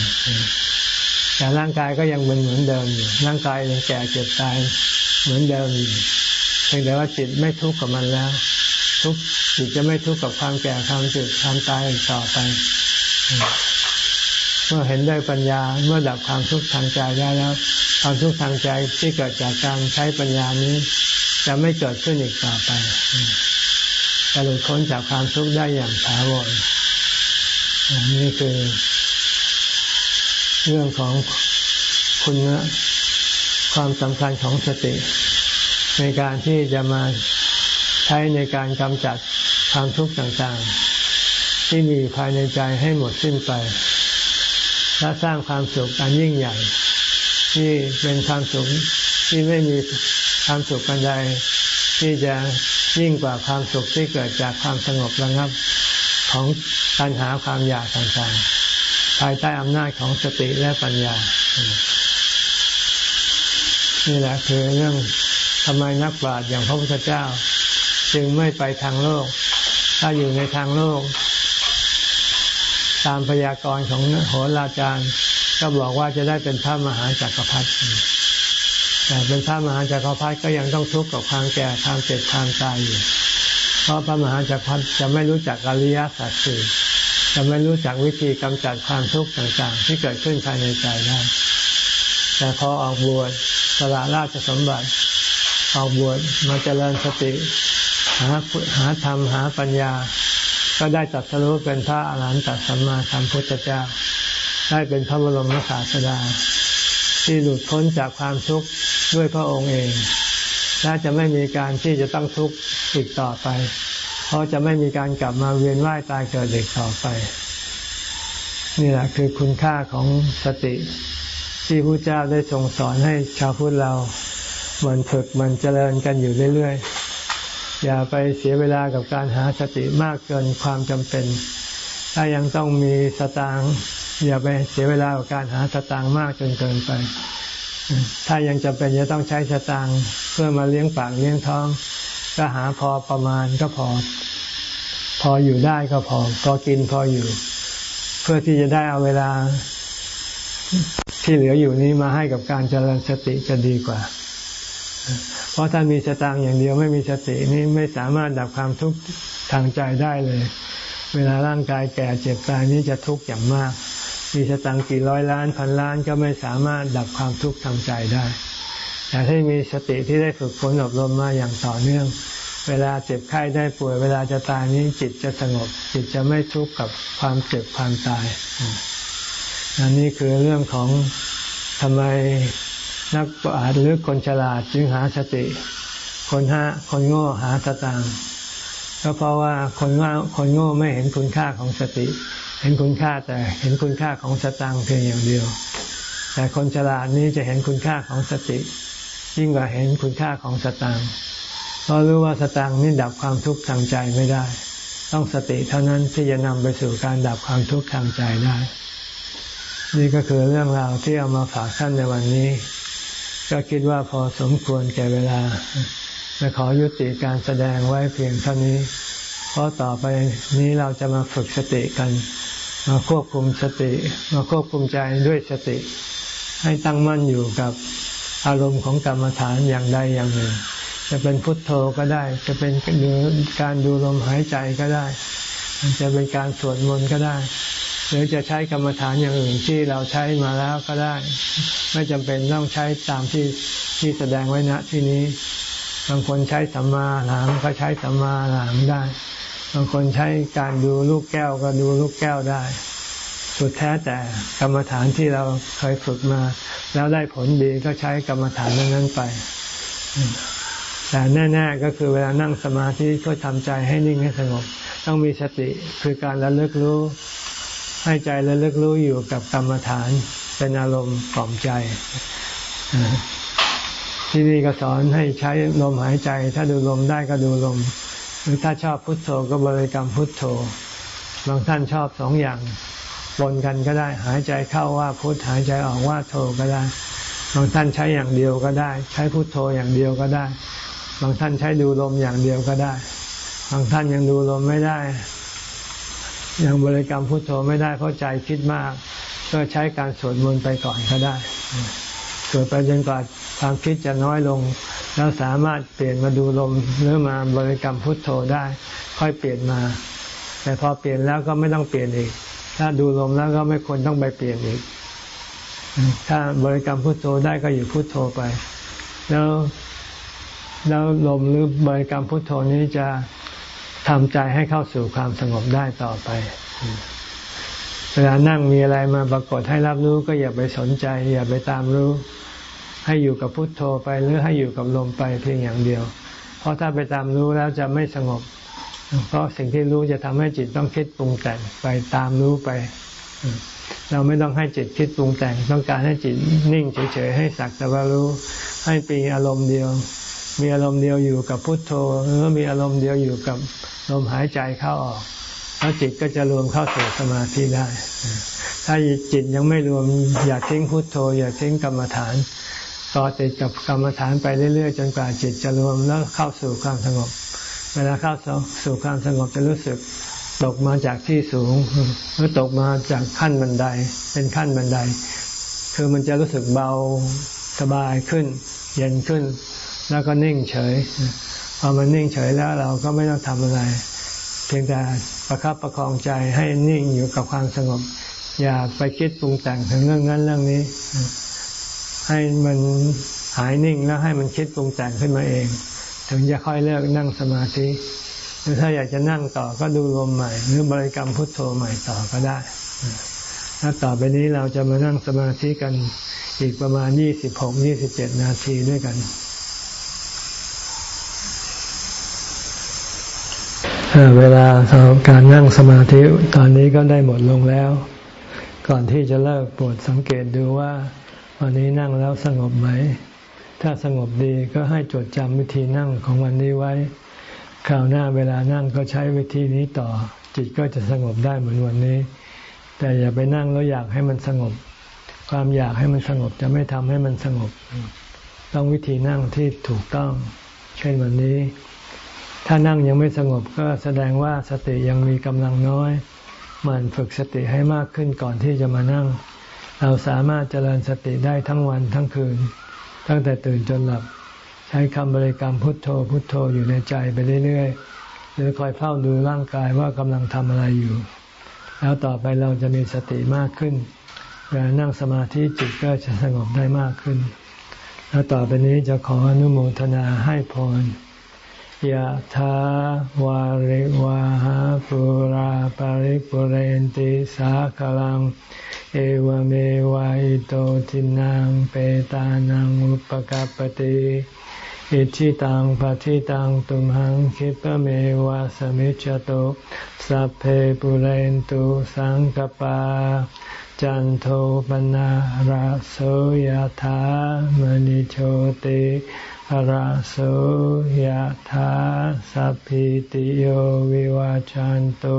แต่ร่างกายก็ยังเป็นเหมือนเดิมอยู่ ร่างกายยังแก่เจ็บตายเหมือนเดิมอยู่เพียงแต่ว่าจิตไม่ทุกข์กับมันแล้ว ทุกจิตจะไม่ทุกข์กับความแก่ความเจ็บความตายต่อไป เมื่อเห็นได้ปัญญาเมื่อดับความทุกข์ทางใจได้แล้ว ความทุกข์ทางใจที่เกิดจากการใช้ปัญญานี้ จะไม่เกิดขึ้นอีกต่อไปจะหลุดพ้นจากความทุกข์ได้อย่างถาวร นี่คือ เรื่องของคุณความสำคัญของสติ ในการที่จะมาใช้ในการกำจัดความทุกข์ต่างๆ ที่มีภายในใจให้หมดสิ้นไป และสร้างความสุขอันยิ่งใหญ่ ที่เป็นความสุขที่ไม่มีความสุขกันใดที่จะยิ่งกว่าความสุขที่เกิดจากความสงบระงับ ของปัญหาความอยากต่างๆภายใต้อำนาจของสติและปัญญา นี่แหละคือเรื่องทำไมนักปราชญ์อย่างพระพุทธเจ้า จึงไม่ไปทางโลก ถ้าอยู่ในทางโลก ตามพยากรณ์ของโหราจารย์ ก็บอกว่าจะได้เป็นพระมหาจักรพรรดิแต่เป็นพระมหาจักรพรรดิก็ยังต้องทุกข์กับความแก่ความเจ็บความตายอยู่ ราะพระมหาจักรพรรดิจะไม่รู้จักอริยสัจสี่จะไม่รู้จักวิธีกำจัดความทุกข์ต่างๆ ที่เกิดขึ้นภายในใจได้ แต่พอออกบวชสละราชสมบัติ ออกบวชมาเจริญสติ หาหาธรรมหาปัญญา ก็ได้ตัดสรู้เป็นพระอรหันตสัมมาสัมพุทธเจ้า ได้เป็นพระบรมศาสดา ที่หลุดพ้นจากความทุกข์ด้วยพระองค์เองและจะไม่มีการที่จะต้องทุกข์ อีกต่อไป เพราะจะไม่มีการกลับมาเวียนว่ายตายเกิดเด็กต่อไป นี่แหละคือคุณค่าของสติ ที่พระเจ้าได้ทรงสอนให้ชาวพุทธเรามันฝึกมันเจริญกันอยู่เรื่อยๆ อย่าไปเสียเวลากับการหาสติมากเกินความจำเป็น ถ้ายังต้องมีสตางค์อย่าไปเสียเวลากับการหาสตางค์มากจนเกินไปถ้ายังจำเป็นจะต้องใช้สตางค์เพื่อมาเลี้ยงปากเลี้ยงท้อง ก็หาพอประมาณก็พอ พออยู่ได้ก็พอ พอกินพออยู่ เพื่อที่จะได้เอาเวลาที่เหลืออยู่นี้มาให้กับการเจริญสติจะดีกว่า เพราะถ้ามีสตางค์อย่างเดียวไม่มีสตินี่ไม่สามารถดับความทุกข์ทางใจได้เลย เวลาร่างกายแก่เจ็บตายนี้จะทุกข์อย่างมาก มีสตางค์กี่ร้อยล้านพันล้านก็ไม่สามารถดับความทุกข์ทางใจได้ แต่ถ้ามีสติที่ได้ฝึกฝนอบรมมาอย่างต่อเนื่อง เวลาเจ็บไข้ได้ป่วย เวลาจะตายนี้จิตจะสงบ จิตจะไม่ทุกข์กับความเจ็บความตายอันนี้คือเรื่องของทำไมนักปราชญ์หรือคนฉลาดจึงหาสติ คนหาคนโง่หาสตางก็เพราะว่าคนว่าคนโง่ไม่เห็นคุณค่าของสติ เห็นคุณค่าแต่เห็นคุณค่าของสตังเพียงอย่างเดียว แต่คนฉลาดนี้จะเห็นคุณค่าของสติ ยิ่งกว่าเห็นคุณค่าของสตังเพราะรู้ว่าสตังนี่ดับความทุกข์ทางใจไม่ได้ ต้องสติเท่านั้นที่จะนำไปสู่การดับความทุกข์ทางใจได้ นี่ก็คือเรื่องราวที่เอามาฝากท่านในวันนี้ ก็คิดว่าพอสมควรแก่เวลาจะขอยุติการแสดงไว้เพียงเท่านี้ เพราะต่อไปนี้เราจะมาฝึกสติกัน มาควบคุมสติ มาควบคุมใจด้วยสติ ให้ตั้งมั่นอยู่กับ อารมณ์ของกรรมฐานอย่างใดอย่างหนึ่ง จะเป็นพุทโธก็ได้ จะเป็นการดูลมหายใจก็ได้ จะเป็นการสวดมนต์ก็ได้ หรือจะใช้กรรมฐานอย่างอื่นที่เราใช้มาแล้วก็ได้ ไม่จำเป็นต้องใช้ตามที่ที่แสดงไว้ณที่นี้บางคนใช้สัมมาหลามก็ใช้สัมมาหลามได้ บางคนใช้การดูลูกแก้วก็ดูลูกแก้วได้ สุดแท้แต่กรรมฐานที่เราเคยฝึกมา แล้วได้ผลดีก็ใช้กรรมฐานนั้นไป แต่แน่ ๆ ก็คือเวลานั่งสมาธิก็ทำใจให้นิ่งให้สงบ ต้องมีสติคือการระลึกรู้ ให้ใจระลึกรู้อยู่กับกรรมฐานเป็นอารมณ์กล่อมใจที่นี่ก็สอนให้ใช้ลมหายใจ ถ้าดูลมได้ก็ดูลม หรือถ้าชอบพุทโธก็บริกรรมพุทโธ บางท่านชอบสองอย่าง ปนกันก็ได้ หายใจเข้าว่าพุทหายใจออกว่าโธก็ได้ บางท่านใช้อย่างเดียวก็ได้ ใช้พุทโธอย่างเดียวก็ได้ บางท่านใช้ดูลมอย่างเดียวก็ได้ บางท่านยังดูลมไม่ได้ ยังบริกรรมพุทโธไม่ได้เพราะใจคิดมาก ก็ใช้การสวดมนต์ไปก่อนก็ได้สวดไปจนกว่าความคิดจะน้อยลง แล้วสามารถเปลี่ยนมาดูลมหรือมาบริกรรมพุทโธได้ ค่อยเปลี่ยนมา แต่พอเปลี่ยนแล้วก็ไม่ต้องเปลี่ยนอีก ถ้าดูลมแล้วก็ไม่ควรต้องไปเปลี่ยนอีก ถ้าบริกรรมพุทโธได้ก็อยู่พุทโธไป แล้วแล้วลมหรือบริกรรมพุทโธนี้จะทำใจให้เข้าสู่ความสงบได้ต่อไป เวลานั่งมีอะไรมาปรากฏให้รับรู้ก็อย่าไปสนใจ อย่าไปตามรู้ ให้อยู่กับพุทโธไปหรือให้อยู่กับลมไปเพียงอย่างเดียว เพราะถ้าไปตามรู้แล้วจะไม่สงบ เพราะสิ่งที่รู้จะทำให้จิตต้องคิดปรุงแต่งไปตามรู้ไป เราไม่ต้องให้จิตคิดปรุงแต่ง ต้องการให้จิตนิ่งเฉยๆให้สักแต่ว่ารู้ ให้ปีอารมณ์เดียว มีอารมณ์เดียวอยู่กับพุทโธหรือมีอารมณ์เดียวอยู่กับลมหายใจเข้าออกแล้วจิตก็จะรวมเข้าสู่สมาธิได้ ถ้าจิตยังไม่รวมอย่าทิ้งพุทโธ อย่าทิ้งกรรมฐานต่อติดกับกรรมฐานไปเรื่อยๆ จนกว่าจิตจะรวมแล้วเข้าสู่ความสงบ เวลาเข้าสู่ความสงบจะรู้สึกตกมาจากที่สูงหรือตกมาจากขั้นบันได เป็นขั้นบันได คือมันจะรู้สึกเบาสบายขึ้น เย็นขึ้น แล้วก็นิ่งเฉยพอมันนิ่งเฉยแล้วเราก็ไม่ต้องทำอะไร เพียงแต่ประคับประคองใจให้นิ่งอยู่กับความสงบ อย่าไปคิดปรุงแต่งถึงเรื่องนั้นเรื่องนี้ ให้มันหายนิ่งแล้วให้มันคิดปรุงแต่งขึ้นมาเอง ถึงจะค่อยเลิกนั่งสมาธิหรือถ้าอยากจะนั่งต่อก็ดูลมใหม่ หรือบริกรรมพุทโธใหม่ต่อก็ได้ถ้าต่อไปนี้เราจะมานั่งสมาธิกันอีกประมาณยี่สิบหกยี่สิบเจ็ดนาทีด้วยกันเวลาการนั่งสมาธิตอนนี้ก็ได้หมดลงแล้ว ก่อนที่จะเลิกโปรดสังเกตดูว่า วันนี้นั่งแล้วสงบไหม ถ้าสงบดีก็ให้จดจำวิธีนั่งของวันนี้ไว้ คราวหน้าเวลานั่งก็ใช้วิธีนี้ต่อ จิตก็จะสงบได้เหมือนวันนี้ แต่อย่าไปนั่งแล้วอยากให้มันสงบ ความอยากให้มันสงบจะไม่ทำให้มันสงบ ต้องวิธีนั่งที่ถูกต้อง เช่นวันนี้ ถ้านั่งยังไม่สงบก็แสดงว่าสติยังมีกำลังน้อยมันฝึกสติให้มากขึ้นก่อนที่จะมานั่ง เราสามารถเจริญสติได้ทั้งวันทั้งคืน ตั้งแต่ตื่นจนหลับ ใช้คำบริกรรมพุทโธ พุทโธอยู่ในใจไปเรื่อยๆ หรือคอยเฝ้าดูร่างกายว่ากำลังทำอะไรอยู่ แล้วต่อไปเราจะมีสติมากขึ้นเวลานั่งสมาธิจิตก็จะสงบได้มากขึ้น แล้วต่อไปนี้จะขออนุโมทนาให้พร ยะถาวาริวาหาปุราปาริปุเรนติสาคลัง เอวเมวายโตทินังเปตานังอุปกาปติอิจฉิตังปัตถิตังตุมหังขิปปะเมวะสะมิชฌะตุสัพเพปูเรนตุสังกัปปา จันโทปัณณะระโสยะถามะณิโชติ ระโสยะถาสัพพีติโยวิวัชชันตุ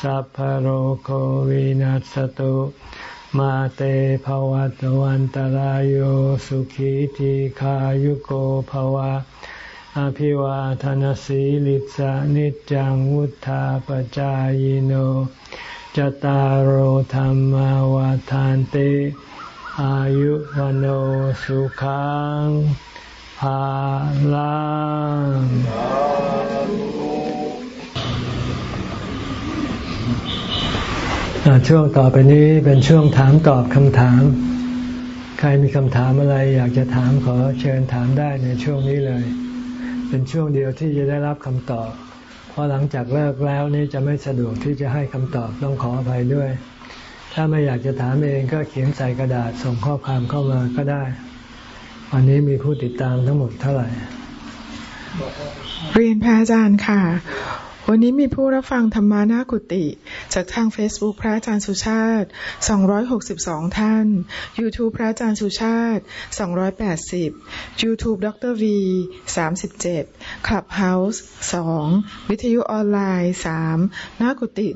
สัพพะโรโควินัสสะตุมาเตภวัตวันตารโยสุขีทีขายุโกภวะ อภิวาทนสีลิสานิจังวุธาปจายโนจตารโหธรรมวาทานติอายุวโนสุขัง ภาลังช่วงต่อไปนี้เป็นช่วงถามตอบคำถาม ใครมีคำถามอะไรอยากจะถามขอเชิญถามได้ในช่วงนี้เลย เป็นช่วงเดียวที่จะได้รับคำตอบ เพอหลังจากเลิกแล้วนี่จะไม่สะดวกที่จะให้คำตอบต้องขออภัยด้วย ถ้าไม่อยากจะถามเองก็เขียนใส่กระดาษส่งข้อความเข้ามาก็ได้ วันนี้มีผู้ติดตามทั้งหมดเท่าไหร่ เรียนพระอาจารย์ค่ะ วันนี้มีผู้รับฟังธรรมานากุติ จากทาง Facebook พระอาจารย์สุชาติ 262 ท่าน YouTube พระอาจารย์สุชาติ 280 YouTube ดร V 37 Clubhouse 2 วิทยุออนไลน์ 3 นากุติ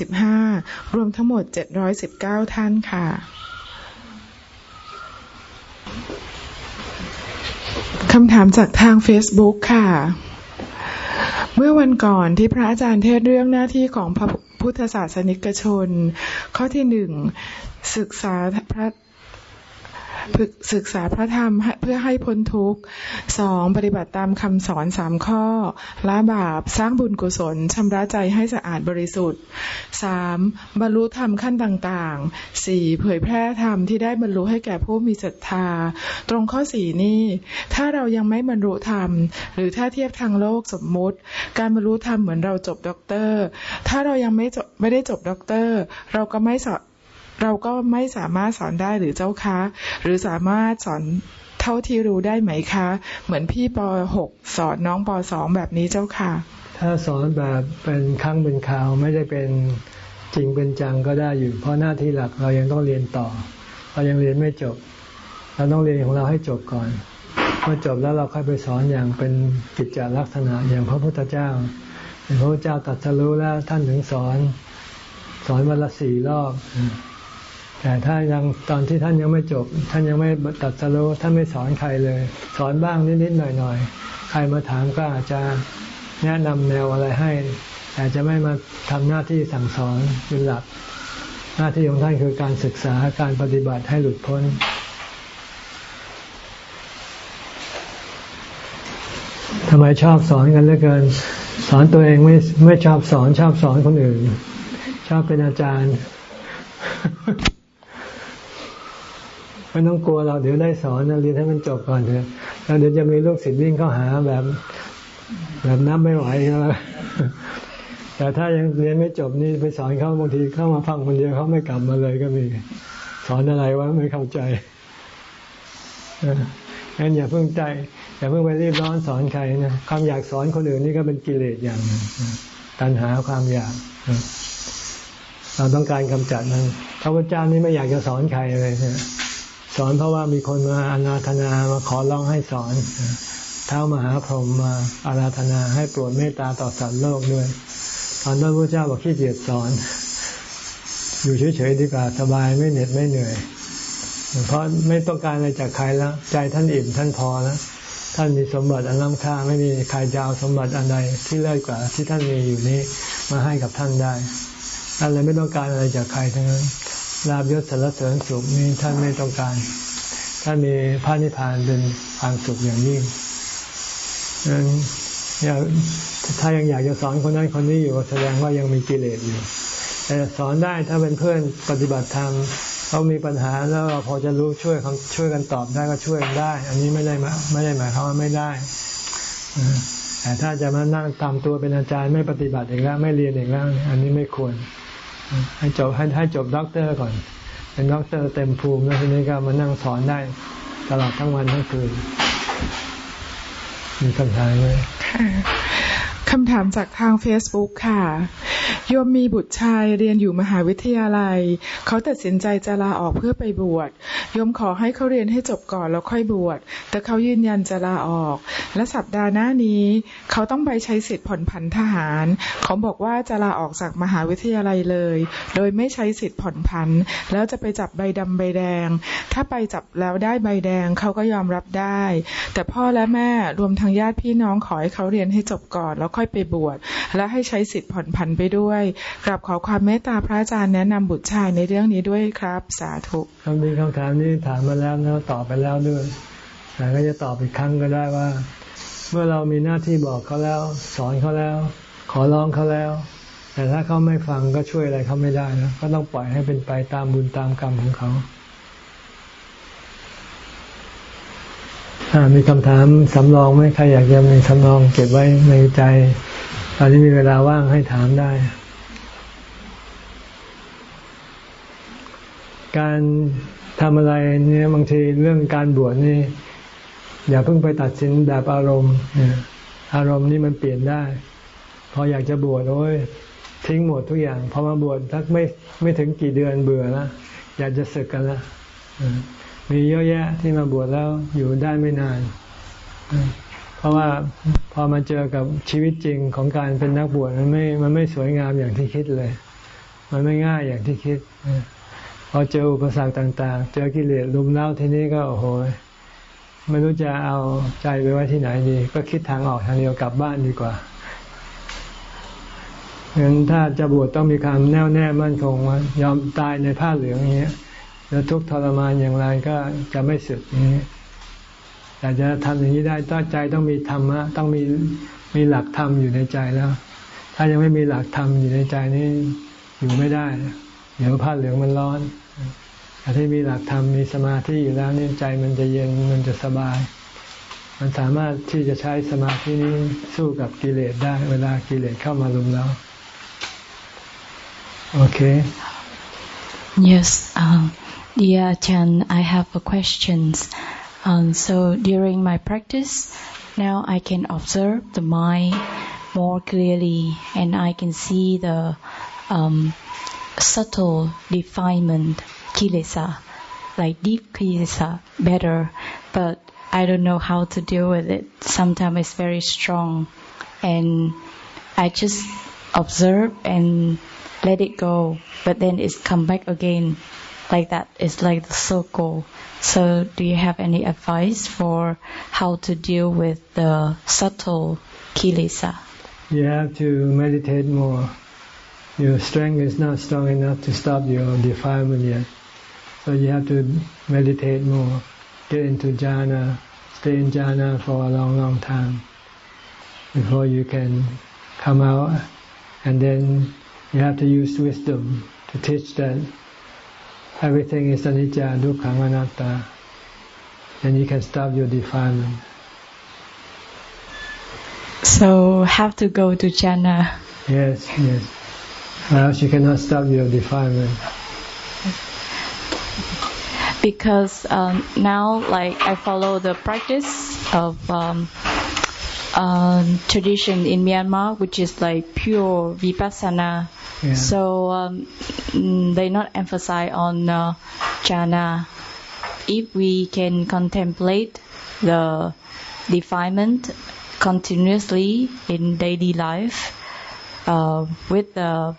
135 รวมทั้งหมด 719 ท่านค่ะ คำถามจากทาง Facebook ค่ะ เมื่อวันก่อนที่พระอาจารย์เทศเรื่องหน้าที่ของพระพุทธศาสนิกชน ข้อที่หนึ่งศึกษาพระ ศึกษาพระธรรมเพื่อให้พ้นทุกข์สองปฏิบัติตามคำสอนสามข้อละบาปสร้างบุญกุศลชำระใจให้สะอาดบริสุทธิ์สามบรรลุธรรมขั้นต่างๆสี่เผยแพร่ธรรมที่ได้บรรลุให้แก่ผู้มีศรัทธา ตรงข้อสี่นี้ถ้าเรายังไม่บรรลุธรรม หรือถ้าเทียบทางโลกสมมุติ การบรรลุธรรมเหมือนเราจบด็อกเตอร์ ถ้าเรายังไม่จบไม่ได้จบด็อกเตอร์ เราก็ไม่สอบ เราก็ไม่สามารถสอนได้หรือเจ้าคะหรือสามารถสอนเท่าที่รู้ได้ไหมคะ เหมือนพี่ป .6 สอนน้องป .2 แบบนี้เจ้าค่ะ ถ้าสอนแบบเป็นครั้งเป็นคราวไม่ได้เป็นจริงเป็นจังก็ได้อยู่ เพราะหน้าที่หลักเรายังต้องเรียนต่อ เรายังเรียนไม่จบ เราต้องเรียนของเราให้จบก่อนเมื่อจบแล้วเราค่อยไปสอนอย่างเป็นกิจจลักษณะอย่างพระพุทธเจ้าพระพุทธเจ้าตรัสรู้แล้วท่านถึงสอน สอนวันละสี่รอบ แต่ถ้ายังตอนที่ท่านยังไม่จบ ท่านยังไม่ตัดสโลท่านไม่สอนใครเลย สอนบ้างนิดๆหน่อยๆ ใครมาถามก็อาจจะแนะนำแนวอะไรให้แต่จะไม่มาทำหน้าที่สั่งสอนเป็นหลัก หน้าที่ของท่านคือการศึกษาการปฏิบัติให้หลุดพ้นทำไมชอบสอนกันเหลือเกิน สอนตัวเองไม่ไม่ชอบสอนชอบสอนคนอื่น ชอบเป็นอาจารย์ ไม่ต้องกลัวเราเดี๋ยวได้สอนเรียนให้มันจบก่อนเถอะแล้วเดี๋ยวจะมีลูกศิษย์วิ่งเข้าหาแบบ แบบนับไม่ไหวแล้วแต่ถ้ายังเรียนไม่จบนี่ไปสอนเขาบางทีเข้ามาฟังคนเดียวเขาไม่กลับมาเลยก็มี สอนอะไรวะไม่เข้าใจงั้นอย่าเพิ่งใจอย่าเพิ่งไปรีบร้อนสอนใครนะความอยากสอนคนอื่นนี่ก็เป็นกิเลสอย่างนึงตัณหาความอยากเราต้องการกำจัดมันพระพุทธเจ้านี่ไม่อยากจะสอนใครเลยนะ อนเพราะว่ามีคนมาอาราธนามาขอร้องให้สอนเท้ามหาพรหมมาอาราธนาให้โปรดเมตตาต่อสัตว์โลกด้วยตอนนั้นพระเจ้าบอกขี้เกียจสอน อยู่เฉยๆดีกว่าสบายไม่เหน็ดไม่เหนื่อย เพราะไม่ต้องการอะไรจากใครแล้ว ใจท่านอิ่มท่านพอแล้วท่านมีสมบัติอันล้ำค่าไม่มีใครจะเอาสมบัติอันใดที่เลิศกว่าที่ท่านมีอยู่นี้มาให้กับท่านได้ท่านเลยไม่ต้องการอะไรจากใครทั้งนั้น ลาบยศสารเสริญสุขนี้ท่านไม่ต้องการ ท่านมีพระนิพพานเป็นความสุขอย่างยิ่งนั้นถ้ายังอยากจะสอนคนนั้นคนนี้อยู่แสดงว่ายังมีกิเลสอยู่ แต่สอนได้ถ้าเป็นเพื่อนปฏิบัติธรรมเขามีปัญหาแล้วเราพอจะรู้ช่วยเขาช่วยกันตอบได้ก็ช่วยกันได้ อันนี้ไม่ได้ไม่ได้หมายความว่าไม่ได้แต่ถ้าจะมานั่งตามตัวเป็นอาจารย์ไม่ปฏิบัติอีกแล้ว ไม่เรียนอีกแล้ว อันนี้ไม่ควร ให้จบให้ให้จบด็อกเตอร์ก่อน เป็นด็อกเตอร์เต็มภูมิแล้วทีนี้ก็มานั่งสอนได้ตลอดทั้งวันทั้งคืน มีคำถามไหมคำถามจากทาง Facebook ค่ะ โยมมีบุตรชายเรียนอยู่มหาวิทยาลัย เขาตัดสินใจจะลาออกเพื่อไปบวชโยมขอให้เขาเรียนให้จบก่อนแล้วค่อยบวชแต่เขายืนยันจะลาออก และสัปดาห์หน้านี้ เขาต้องไปใช้สิทธิ์ผ่อนผันทหาร เขาบอกว่าจะลาออกจากมหาวิทยาลัยเลย โดยไม่ใช้สิทธิ์ผ่อนผัน แล้วจะไปจับใบดำใบแดง ถ้าไปจับแล้วได้ใบแดงเขาก็ยอมรับได้ แต่พ่อและแม่รวมทั้งญาติพี่น้องขอให้เขาเรียนให้จบก่อนแล้วค่อยไปบวชและให้ใช้สิทธิ์ผ่อนผันไปด้วยกราบขอความเมตตาพระอาจารย์แนะนำบุตรชายในเรื่องนี้ด้วยครับ สาธุคำนี้คำถามนี้ถามมาแล้วแล้วตอบไปแล้วด้วยแต่ก็จะตอบอีกครั้งก็ได้ว่า เมื่อเรามีหน้าที่บอกเขาแล้ว สอนเขาแล้ว ขอร้องเขาแล้ว แต่ถ้าเขาไม่ฟังก็ช่วยอะไรเขาไม่ได้นะก็ต้องปล่อยให้เป็นไปตามบุญตามกรรมของเขามีคำถามสำรองไหมใครอยากจะมีสำรองเก็บไว้ในใจ ตอนนี้มีเวลาว่างให้ถามได้ การทำอะไรเนี่ยบางทีเรื่องการบวชนี่ อย่าเพิ่งไปตัดสินแบบอารมณ์อารมณ์นี่มันเปลี่ยนได้ พออยากจะบวชโอ้ยทิ้งหมดทุกอย่าง พอมาบวชทักไม่ไม่ถึงกี่เดือนเบื่อแล้วอยากจะสึกกันละมีเยอะแยะที่มาบวชแล้วอยู่ได้ไม่นาน เพราะว่าพอมาเจอกับชีวิตจริงของการเป็นนักบวชมันไม่มันไม่สวยงามอย่างที่คิดเลย มันไม่ง่ายอย่างที่คิด พอเจออุปสรรคต่าง ๆ เจอกิเลสลุมเล้าทีนี้ก็โอ้โหไม่รู้จะเอาใจไปไว้ที่ไหนดี ก็คิดทางออกทางเดียวกลับบ้านดีกว่างั้นถ้าจะบวชต้องมีความแน่วแน่มั่นคงว่ายอมตายในผ้าเหลืองอย่างเงี้ยแล้วทุกทรมานอย่างไรก็จะไม่สึกนี้แต่จะทำอย่างนี้ได้ต้องใจต้องมีธรรมะต้องมีมีหลักธรรมอยู่ในใจแล้ว ถ้ายังไม่มีหลักธรรมอยู่ในใจนี่อยู่ไม่ได้ เดี๋ยวผ้าเหลืองมันร้อน แต่ที่มีหลักธรรมมีสมาธิอยู่แล้วนี่ใจมันจะเย็นมันจะสบาย มันสามารถที่จะใช้สมาธินี้สู้กับกิเลสได้ เวลากิเลสเข้ามาลุมแล้วโอเค yes um Dear Chan, I have a questions. Um, so during my practice, now I can observe the mind more clearly, and I can see the um, subtle defilement kilesa, like deep kilesa, better. But I don't know how to deal with it. Sometimes it's very strong, and I just observe and let it go, but then it's come back again like that. It's like the circle. So do you have any advice for how to deal with the subtle kilesa? You have to meditate more. Your strength is not strong enough to stop your defilement yet. So you have to meditate more. Get into jhana, stay in jhana for a long, long time before you can come out. And then you have to use wisdom to teach that everything is anicca, dukkha, anatta, then you can stop your defilement. So have to go to jhana. Yes, yes. Or else you cannot stop your defilement. Because um, now, like I follow the practice of um, um, tradition in Myanmar, which is like pure vipassana so um, mm, they not emphasize on uh, jhana. If we can contemplate the defilement continuously in daily life uh, with the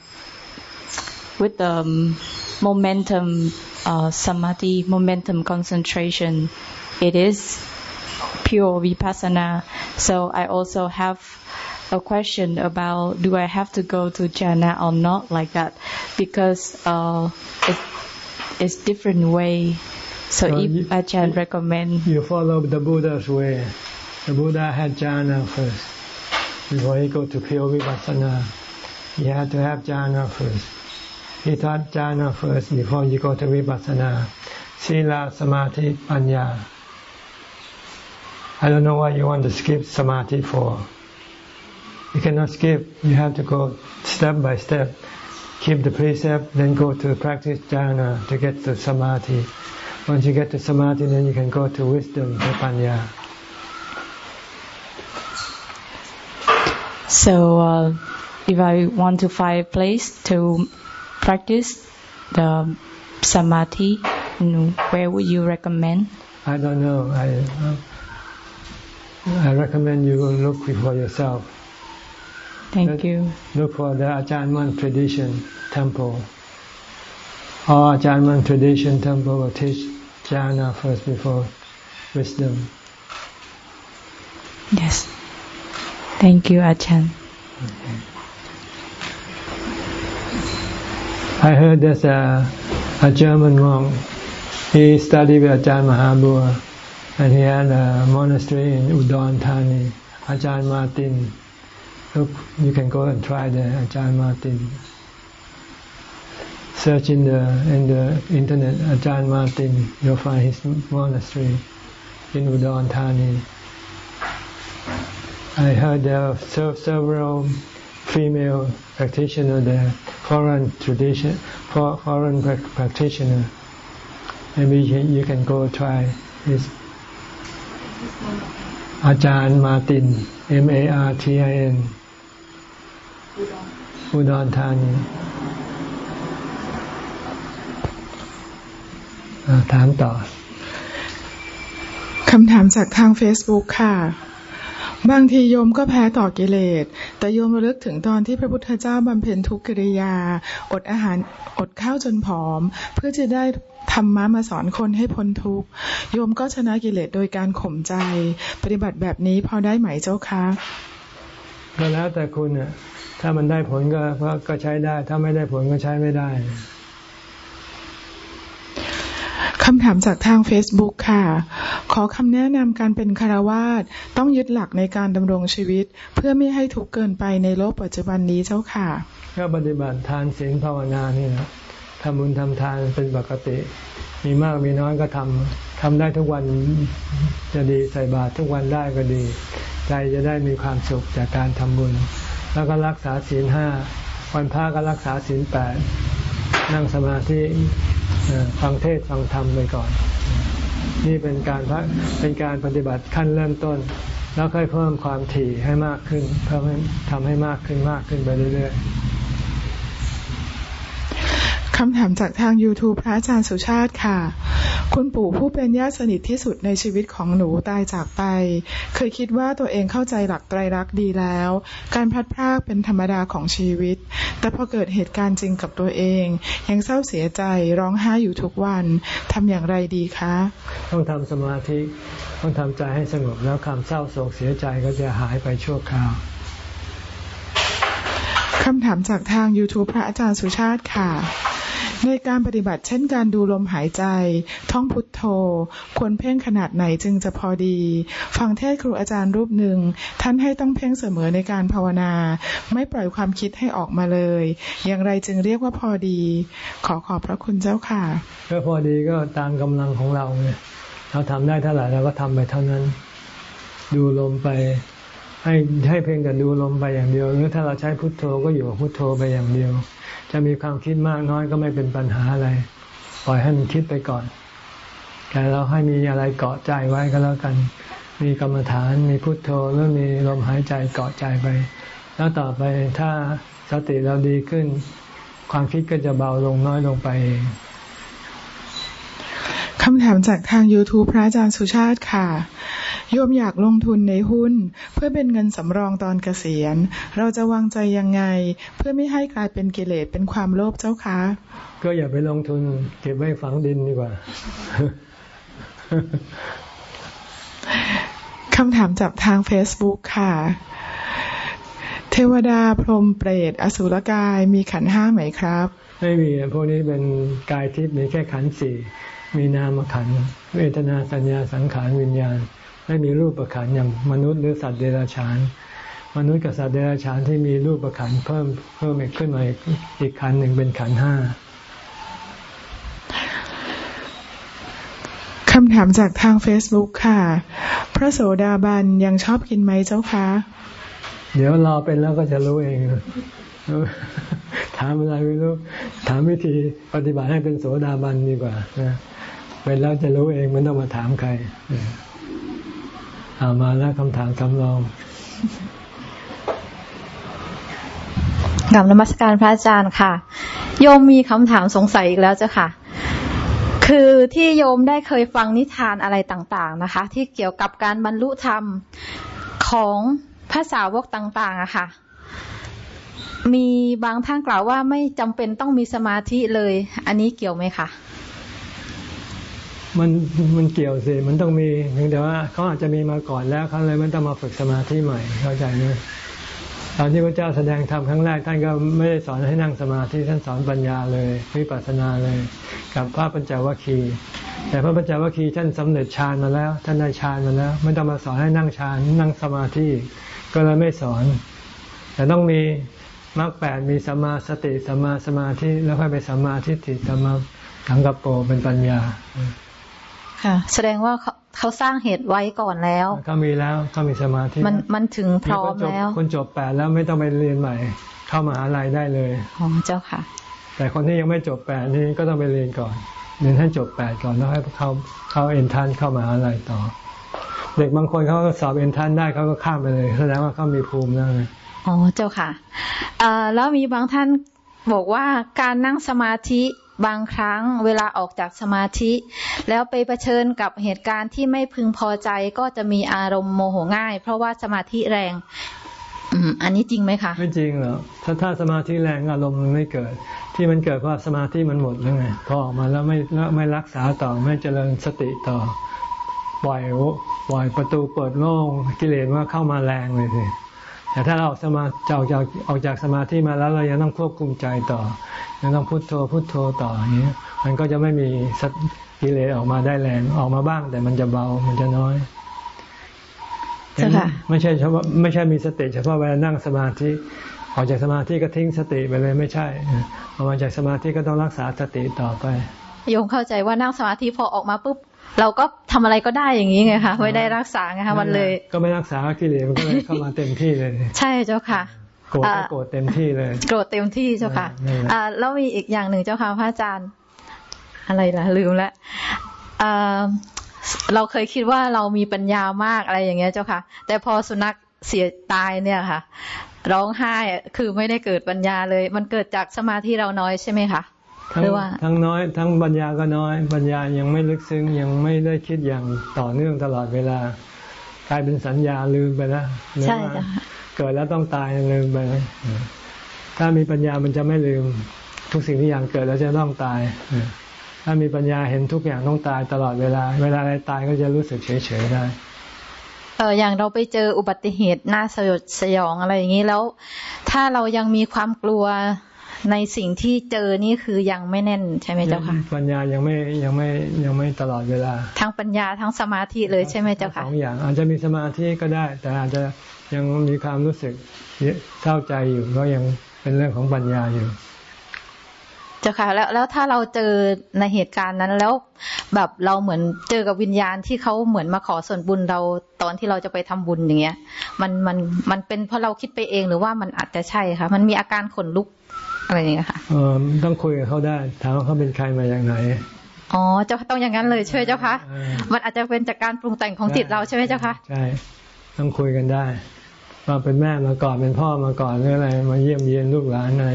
with the um, momentum uh, samadhi, momentum concentration, it is pure vipassana. So I also have a question about do I have to go to jhana or not like that because uh, it, it's different way. So, so if Ajahn recommend, you follow the Buddha's way. The Buddha had jhana first before he go to pure vipassana. He had to have jhana first. Taught jhana first before you go to vipassana. Sila, samadhi, panya. I don't know why you want to skip samadhi for. You cannot skip. You have to go step by step. Keep the precept, then go to practice jhana to get to samadhi. Once you get to samadhi, then you can go to wisdom, to panya. So uh, if I want to find a place to practice the samadhi, where would you recommend? I don't know. I uh, I recommend you look for yourself. Thank Let- you. Look for the Ajahn tradition temple. Or Ajahn tradition temple will teach jhana first before wisdom. Yes. Thank you, Achan. I heard there's a, a German monk. He studied with Ajahn Mahabua and he had a monastery in Udon Thani, Ajahn Martin. Look, you can go and try the Ajahn Martin. Search in the in the internet Ajahn Martin. You'll find his monastery in Udon Thani. I heard there are several female practitioner there, foreign tradition, foreign practitioner Maybe you can, go try this. Ajahn Martin, M A R T I N, Udon Thani. ถามต่อคำถามจากทาง Facebook ค่ะ บางทีโยมก็แพ้ต่อกิเลส แต่โยมระลึกถึงตอนที่พระพุทธเจ้าบำเพ็ญทุกกิริยา อดอาหารอดข้าวจนผอม เพื่อจะได้ธรรมะมาสอนคนให้พ้นทุกข์ โยมก็ชนะกิเลสโดยการข่มใจ ปฏิบัติแบบนี้พอได้ไหมเจ้าคะก็แล้วแต่คุณอะถ้ามันได้ผลก็ก็ใช้ได้ ถ้าไม่ได้ผลก็ใช้ไม่ได้ คำถามจากทาง Facebook ค่ะ ขอคำแนะนำการเป็นคารวาสต้องยึดหลักในการดำรงชีวิต เพื่อไม่ให้ทุกข์เกินไปในโลกปัจจุบันนี้เจ้าค่ะก็ปฏิบัติทานศีลภาวนานี่นะทำบุญทำทานเป็นปกติ มีมากมีน้อยก็ทำทำได้ทุกวันจะดีใส่บาตรทุกวันได้ก็ดี ใจจะได้มีความสุขจากการทำบุญ แล้วก็รักษาศีลห้าวันพระก็รักษาศีลแปด นั่งสมาธิฟังเทศฟังธรรมไปก่อน นี่เป็นการพระเป็นการปฏิบัติขั้นเริ่มต้น แล้วค่อยเพิ่มความถี่ให้มากขึ้นเพิ่มให้ทำให้มากขึ้นมากขึ้นไปเรื่อยๆ คำถามจากทาง YouTube พระอาจารย์สุชาติค่ะ คุณปู่ผู้เป็นญาติสนิทที่สุดในชีวิตของหนูตายจากไป เคยคิดว่าตัวเองเข้าใจหลักไตรลักษณ์ดีแล้ว การพลัดพรากเป็นธรรมดาของชีวิต แต่พอเกิดเหตุการณ์จริงกับตัวเอง ยังเศร้าเสียใจร้องไห้อยู่ทุกวันทำอย่างไรดีคะ ต้องทำสมาธิต้องทำใจให้สงบแล้วความเศร้าโศกเสียใจก็จะหายไปชั่วคราวคำถามจากทาง YouTube พระอาจารย์สุชาติค่ะ ในการปฏิบัติเช่นการดูลมหายใจ ท่องพุทโธ ควรเพ่งขนาดไหนจึงจะพอดี ฟังเทศครูอาจารย์รูปหนึ่ง ท่านให้ต้องเพ่งเสมอในการภาวนา ไม่ปล่อยความคิดให้ออกมาเลย อย่างไรจึงเรียกว่าพอดี ขอขอบพระคุณเจ้าค่ะก็พอดีก็ตามกำลังของเราไงเราทำได้เท่าไหร่เราก็ทำไปเท่านั้น ดูลมไปให้ให้เพียงแต่ดูลมไปอย่างเดียว หรือถ้าเราใช้พุทโธก็อยู่กับพุทโธไปอย่างเดียว จะมีความคิดมากน้อยก็ไม่เป็นปัญหาอะไร ปล่อยให้มันคิดไปก่อน แต่เราให้มีอะไรเกาะใจไว้ก็แล้วกัน มีกรรมฐานมีพุทโธหรือมีลมหายใจเกาะใจไป แล้วต่อไปถ้าสติเราดีขึ้น ความคิดก็จะเบาลงน้อยลงไปเอง คำถามจากทาง YouTube พระอาจารย์สุชาติค่ะ โยมอยากลงทุนในหุ้น เพื่อเป็นเงินสำรองตอนเกษียณ เราจะวางใจยังไง เพื่อไม่ให้กลายเป็นกิเลสเป็นความโลภเจ้าคะ ก็อย่าไปลงทุนเก็บไว้ฝังดินดีกว่าคำถามจากทาง Facebook ค่ะ เทวดาพรหมเปรตอสุรกายมีขันธ์ห้าไหมครับ ไม่มีพวกนี้เป็นกายทิพย์มีแค่ขันธ์สี่ มีนามขันธ์เวทนาสัญญาสังขารวิญญาณ ไม่มีรูปประขันธ์อย่างมนุษย์หรือสัตว์เดรัจฉาน มนุษย์กับสัตว์เดรัจฉานที่มีรูปประขันธ์เพิ่มเพิ่มอีกขึ้นมาอีกอีกขันธ์หนึ่งเป็นขันธ์ห้าคำถามจากทาง Facebook ค่ะ พระโสดาบันยังชอบกินไหมเจ้าคะ เดี๋ยวรอเป็นแล้วก็จะรู้เอง ถามอะไรไม่รู้ ถามวิธีปฏิบัติให้เป็นโสดาบันดีกว่านะ เป็นแล้วจะรู้เองไม่ต้องมาถามใครเอามาแล้วคำถามคำลองกับนมัสการพระอาจารย์ค่ะ โยมมีคำถามสงสัยอีกแล้วเจ้าค่ะ คือที่โยมได้เคยฟังนิทานอะไรต่างๆนะคะ ที่เกี่ยวกับการบรรลุธรรมของภาษาวกต่างๆอะค่ะ มีบางท่านกล่าวว่าไม่จำเป็นต้องมีสมาธิเลย อันนี้เกี่ยวไหมคะ มันมันเกี่ยวสิมันต้องมีเพียงแต่ว่าเขาอาจจะมีมาก่อนแล้วเขาเลยไม่ต้องมาฝึกสมาธิใหม่เข้าใจไหมตอนที่พระเจ้าแสดงธรรมครั้งแรกท่านก็ไม่ได้สอนให้นั่งสมาธิท่านสอนปัญญาเลยวิปัสสนาเลย กับพระปัญจวัคคีย์แต่พระปัญจวัคคีย์ท่านสำเร็จฌานมาแล้ว ท่านได้ฌานมาแล้ว ไม่ต้องมาสอนให้นั่งฌานนั่งสมาธิก็เลยไม่สอน แต่ต้องมีมรรคแปดมีสัมมาสติสัมมาสมาธิแล้วค่อยไปสัมมาทิฏฐิสัมมาสังกัปโปเป็นปัญญา ค่ะ แสดงว่าเขาสร้างเหตุไว้ก่อนแล้วก็มีแล้วก็มีสมาธิมันมันถึงพร้อมแล้วคนจบแปดแล้วไม่ต้องไปเรียนใหม่ เข้ามาหาลัยได้เลยอ๋อเจ้าค่ะ แต่คนที่ยังไม่จบแปดนี่ก็ต้องไปเรียนก่อนเรียนให้จบแปดก่อนแล้วให้เขาเขาเอ็นทันเข้ามาหาลัยต่อ เด็กบางคนเขาก็สอบเอ็นทันได้เขาก็ข้ามไปเลยแสดงว่าเขามีภูมิแล้วอ๋อเจ้าค่ะอ่าแล้วมีบางท่านบอกว่าการนั่งสมาธิ บางครั้งเวลาออกจากสมาธิ แล้วไปเผชิญกับเหตุการณ์ที่ไม่พึงพอใจก็จะมีอารมณ์โมโหง่าย เพราะว่าสมาธิแรงอันนี้จริงไหมคะไม่จริงหรอกถ้าถ้าสมาธิแรงอารมณ์มันไม่เกิด ที่มันเกิดเพราะสมาธิมันหมดแล้วไงพอออกมาแล้วไม่ไม่รักษาต่อไม่เจริญสติต่อปล่อยปล่อยประตูเปิดโล่งกิเลสว่าเข้ามาแรงเลยสิ แต่ถ้าเราออกสมาออกจากออกจากสมาธิมาแล้วเรายังต้องควบคุมใจต่อ ยังต้องพุโทโธพุโทโธต่ออย่างนี้มันก็จะไม่มีสัตกิเลสออกมาได้แรงออกมาบ้าง แต่มันจะเบามันจะน้อยไม่ใช่เฉพาะไม่ใช่มีสติเฉพาะเวลานั่งสมาธิออกจากสมาธิก็ทิ้งสติไปเลยไม่ใช่ออกมาจากสมาธิก็ต้องรักษาสติต่อไปโยมเข้าใจว่านั่งสมาธิพอออกมาปุ๊บ เราก็ทำอะไรก็ได้อย่างนี้ไงคะไม่ได้รักษาไงคะมันเลย ก็ไม่รักษากิเลสมันก็เลยเข้ามาเต็มที่เลย ใช่เจ้าค่ะโกรธโกรธเต็มที่เลย โกรธเต็มที่เจ้าค่ะอ่าแล้วมีอีกอย่างหนึ่งเจ้าค่ะพระอาจารย์ อะไรล่ะลืมแล้วเราเคยคิดว่าเรามีปัญญามากอะไรอย่างเงี้ยเจ้าค่ะ แต่พอสุนัขเสียตายเนี่ยค่ะ ร้องไห้คือไม่ได้เกิดปัญญาเลย มันเกิดจากสมาธิเราน้อยใช่ไหมคะ หรือว่าทั้งน้อย ทั้งปัญญาก็น้อย ปัญญายังไม่ลึกซึ้งยังไม่ได้คิดอย่างต่อเนื่องตลอดเวลากลายเป็นสัญญาลืมไปแล้วใช่จ้ะเกิดแล้วต้องตายลืมไปถ้ามีปัญญามันจะไม่ลืม ทุกสิ่งที่อย่างเกิดแล้วจะต้องตายถ้ามีปัญญาเห็นทุกอย่างต้องตายตลอดเวลา เวลาอะไรตายก็จะรู้สึกเฉยๆได้เอออย่างเราไปเจออุบัติเหตุน่าสยดสยองอะไรอย่างนี้แล้ว ถ้าเรายังมีความกลัว ในสิ่งที่เจอนี่คือยังไม่แน่นใช่ไหมเจ้าค่ะปัญญายังไม่ยังไม่ยังไม่ตลอดเวลา ทั้งปัญญาทั้งสมาธิเลยใช่ไหมเจ้าค่ะสองอย่างอาจจะมีสมาธิก็ได้ แต่อาจจะยังมีความรู้สึกเศร้าใจอยู่ก็ยังเป็นเรื่องของปัญญาอยู่เจ้าค่ะแล้วแล้วถ้าเราเจอในเหตุการณ์นั้นแล้วแบบเราเหมือนเจอกับวิญญาณที่เขาเหมือนมาขอส่วนบุญเราตอนที่เราจะไปทำบุญอย่างเงี้ย มันมันมันเป็นเพราะเราคิดไปเองหรือว่ามันอาจจะใช่ค่ะมันมีอาการขนลุก อะไรอย่างเงี้ยค่ะเออต้องคุยกับเขาได้ ถามว่าเขาเป็นใครมาอย่างไหนอ๋อเจ้าต้องอย่างนั้นเลยช่วยเจ้าคะมันอาจจะเป็นจากการปรุงแต่งของจิตเราใช่ไหมเจ้าคะใช่ต้องคุยกันได้ว่าเป็นแม่มาก่อนเป็นพ่อมาก่อนหรืออะไร มาเยี่ยมเยียนลูกหลานอะไร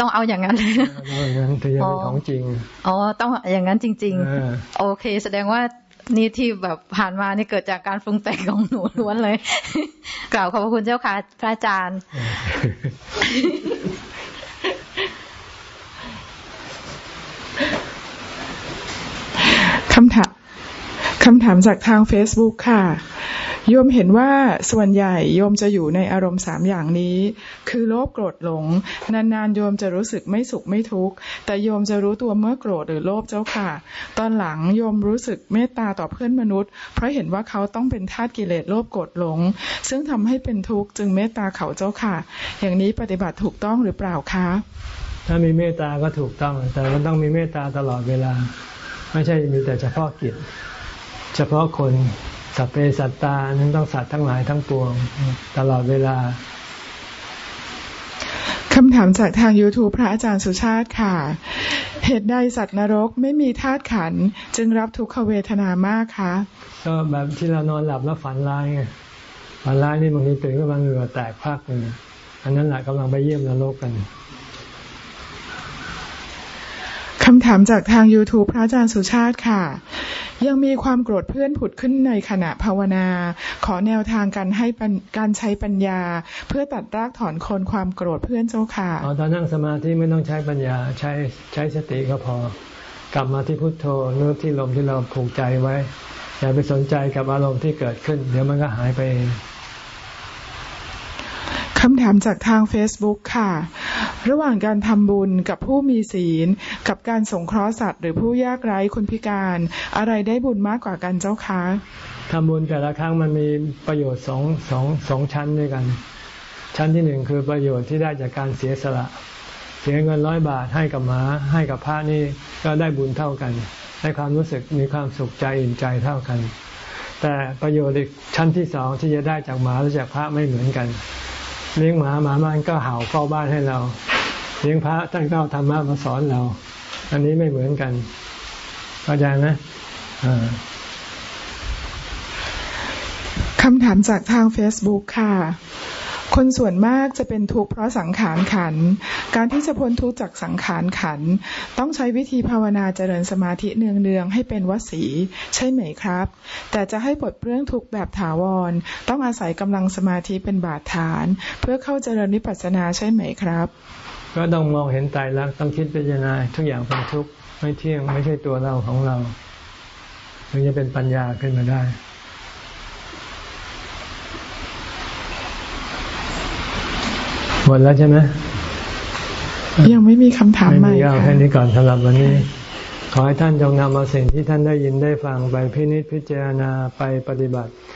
ต้องเอาอย่างนั้นเลยเอาอย่างนั้นถึงจะเป็นของจริงอ๋อต้องอย่างนั้นจริง ๆ โอเค แสดงว่านี่ที่แบบผ่านมานี่เกิดจากการปรุงแต่งของหนูล้วนเลย กล่าวขอบพระคุณเจ้าค่ะ พระอาจารย์ คำถามคำถามจากทาง Facebook ค่ะ โยมเห็นว่าส่วนใหญ่โยมจะอยู่ในอารมณ์สามอย่างนี้ คือโลภโกรธหลง นานๆโยมจะรู้สึกไม่สุขไม่ทุกข์ แต่โยมจะรู้ตัวเมื่อโกรธหรือโลภเจ้าค่ะ ตอนหลังโยมรู้สึกเมตตาต่อเพื่อนมนุษย์ เพราะเห็นว่าเขาต้องเป็นทาสกิเลสโลภโกรธหลง ซึ่งทำให้เป็นทุกข์จึงเมตตาเขาเจ้าค่ะ อย่างนี้ปฏิบัติถูกต้องหรือเปล่าคะ ถ้ามีเมตตาก็ถูกต้อง แต่มันต้องมีเมตตาตลอดเวลา ไม่ใช่มีแต่เฉพาะกิจ เฉพาะคนสัพเพสัตตานั้นต้องสัตว์ทั้งหลายทั้งปวง ตลอดเวลาคำถามจากทาง YouTube พระอาจารย์สุชาติค่ะ เหตุใดสัตว์นรกไม่มีธาตุขัน จึงรับทุกขเวทนามากคะ ก็แบบที่เรานอนหลับแล้วฝันร้ายไง ฝันร้ายนี่บางทีตื่นขึ้นมาเหงื่อแตกพักหนึ่งออันนั้นแหละกำลังไปเยี่ยมนรกกัน คำถามจากทาง YouTube พระอาจารย์สุชาติค่ะ ยังมีความโกรธเพื่อนผุดขึ้นในขณะภาวนา ขอแนวทางการให้การใช้ปัญญา เพื่อตัดรากถอนโคนความโกรธเพื่อนเจ้าค่ะอ๋อตอนนั่งสมาธิไม่ต้องใช้ปัญญาใช้ใช้สติก็พอ กลับมาที่พุทโธนึกที่ลมที่เราผูกใจไว้ อย่าไปสนใจกับอารมณ์ที่เกิดขึ้น เดี๋ยวมันก็หายไปเองคำถามจากทาง Facebook ค่ะ ระหว่างการทำบุญกับผู้มีศีล กับการสงเคราะห์สัตว์หรือผู้ยากไร้คนพิการ อะไรได้บุญมากกว่ากันเจ้าคะทำบุญแต่ละครั้งมันมีประโยชน์สองสองสองชั้นด้วยกัน ชั้นที่หนึ่งคือประโยชน์ที่ได้จากการเสียสละ เสียเงินร้อยบาทให้กับหมา ให้กับพระนี่ก็ได้บุญเท่ากันได้ความรู้สึกมีความสุขใจอิ่มใจเท่ากัน แต่ประโยชน์อีกชั้นที่สองที่จะได้จากหมาหรือจากพระไม่เหมือนกัน เลี้ยงหมาหมามันก็เห่าเฝ้าบ้านให้เรา เลี้ยงพระท่านก็ธรรมะมาสอนเรา อันนี้ไม่เหมือนกันเข้าใจไหมคำถามจากทาง Facebook ค่ะ คนส่วนมากจะเป็นทุกข์เพราะสังขารขัน การที่จะพ้นทุกข์จากสังขารขัน ต้องใช้วิธีภาวนาเจริญสมาธิเนืองๆให้เป็นวสี ใช่ไหมครับ แต่จะให้ปลดเปลื้องทุกข์แบบถาวร ต้องอาศัยกำลังสมาธิเป็นบาดฐาน เพื่อเข้าเจริญวิปัสสนาใช่ไหมครับ ก็ต้องมองเห็นตายแล้วต้องคิดพิจารณาทุกอย่างเป็นทุกข์ไม่เที่ยงไม่ใช่ตัวเราของเราถึงจะเป็นปัญญาขึ้นมาได้หมดแล้วใช่ไหมยังไม่มีคำถามใหม่ค่ะแค่นี้ก่อนสำหรับวันนี้ ขอให้ท่านจงนำเอาสิ่งที่ท่านได้ยินได้ฟังไปพินิจพิจารณาไปปฏิบัติเ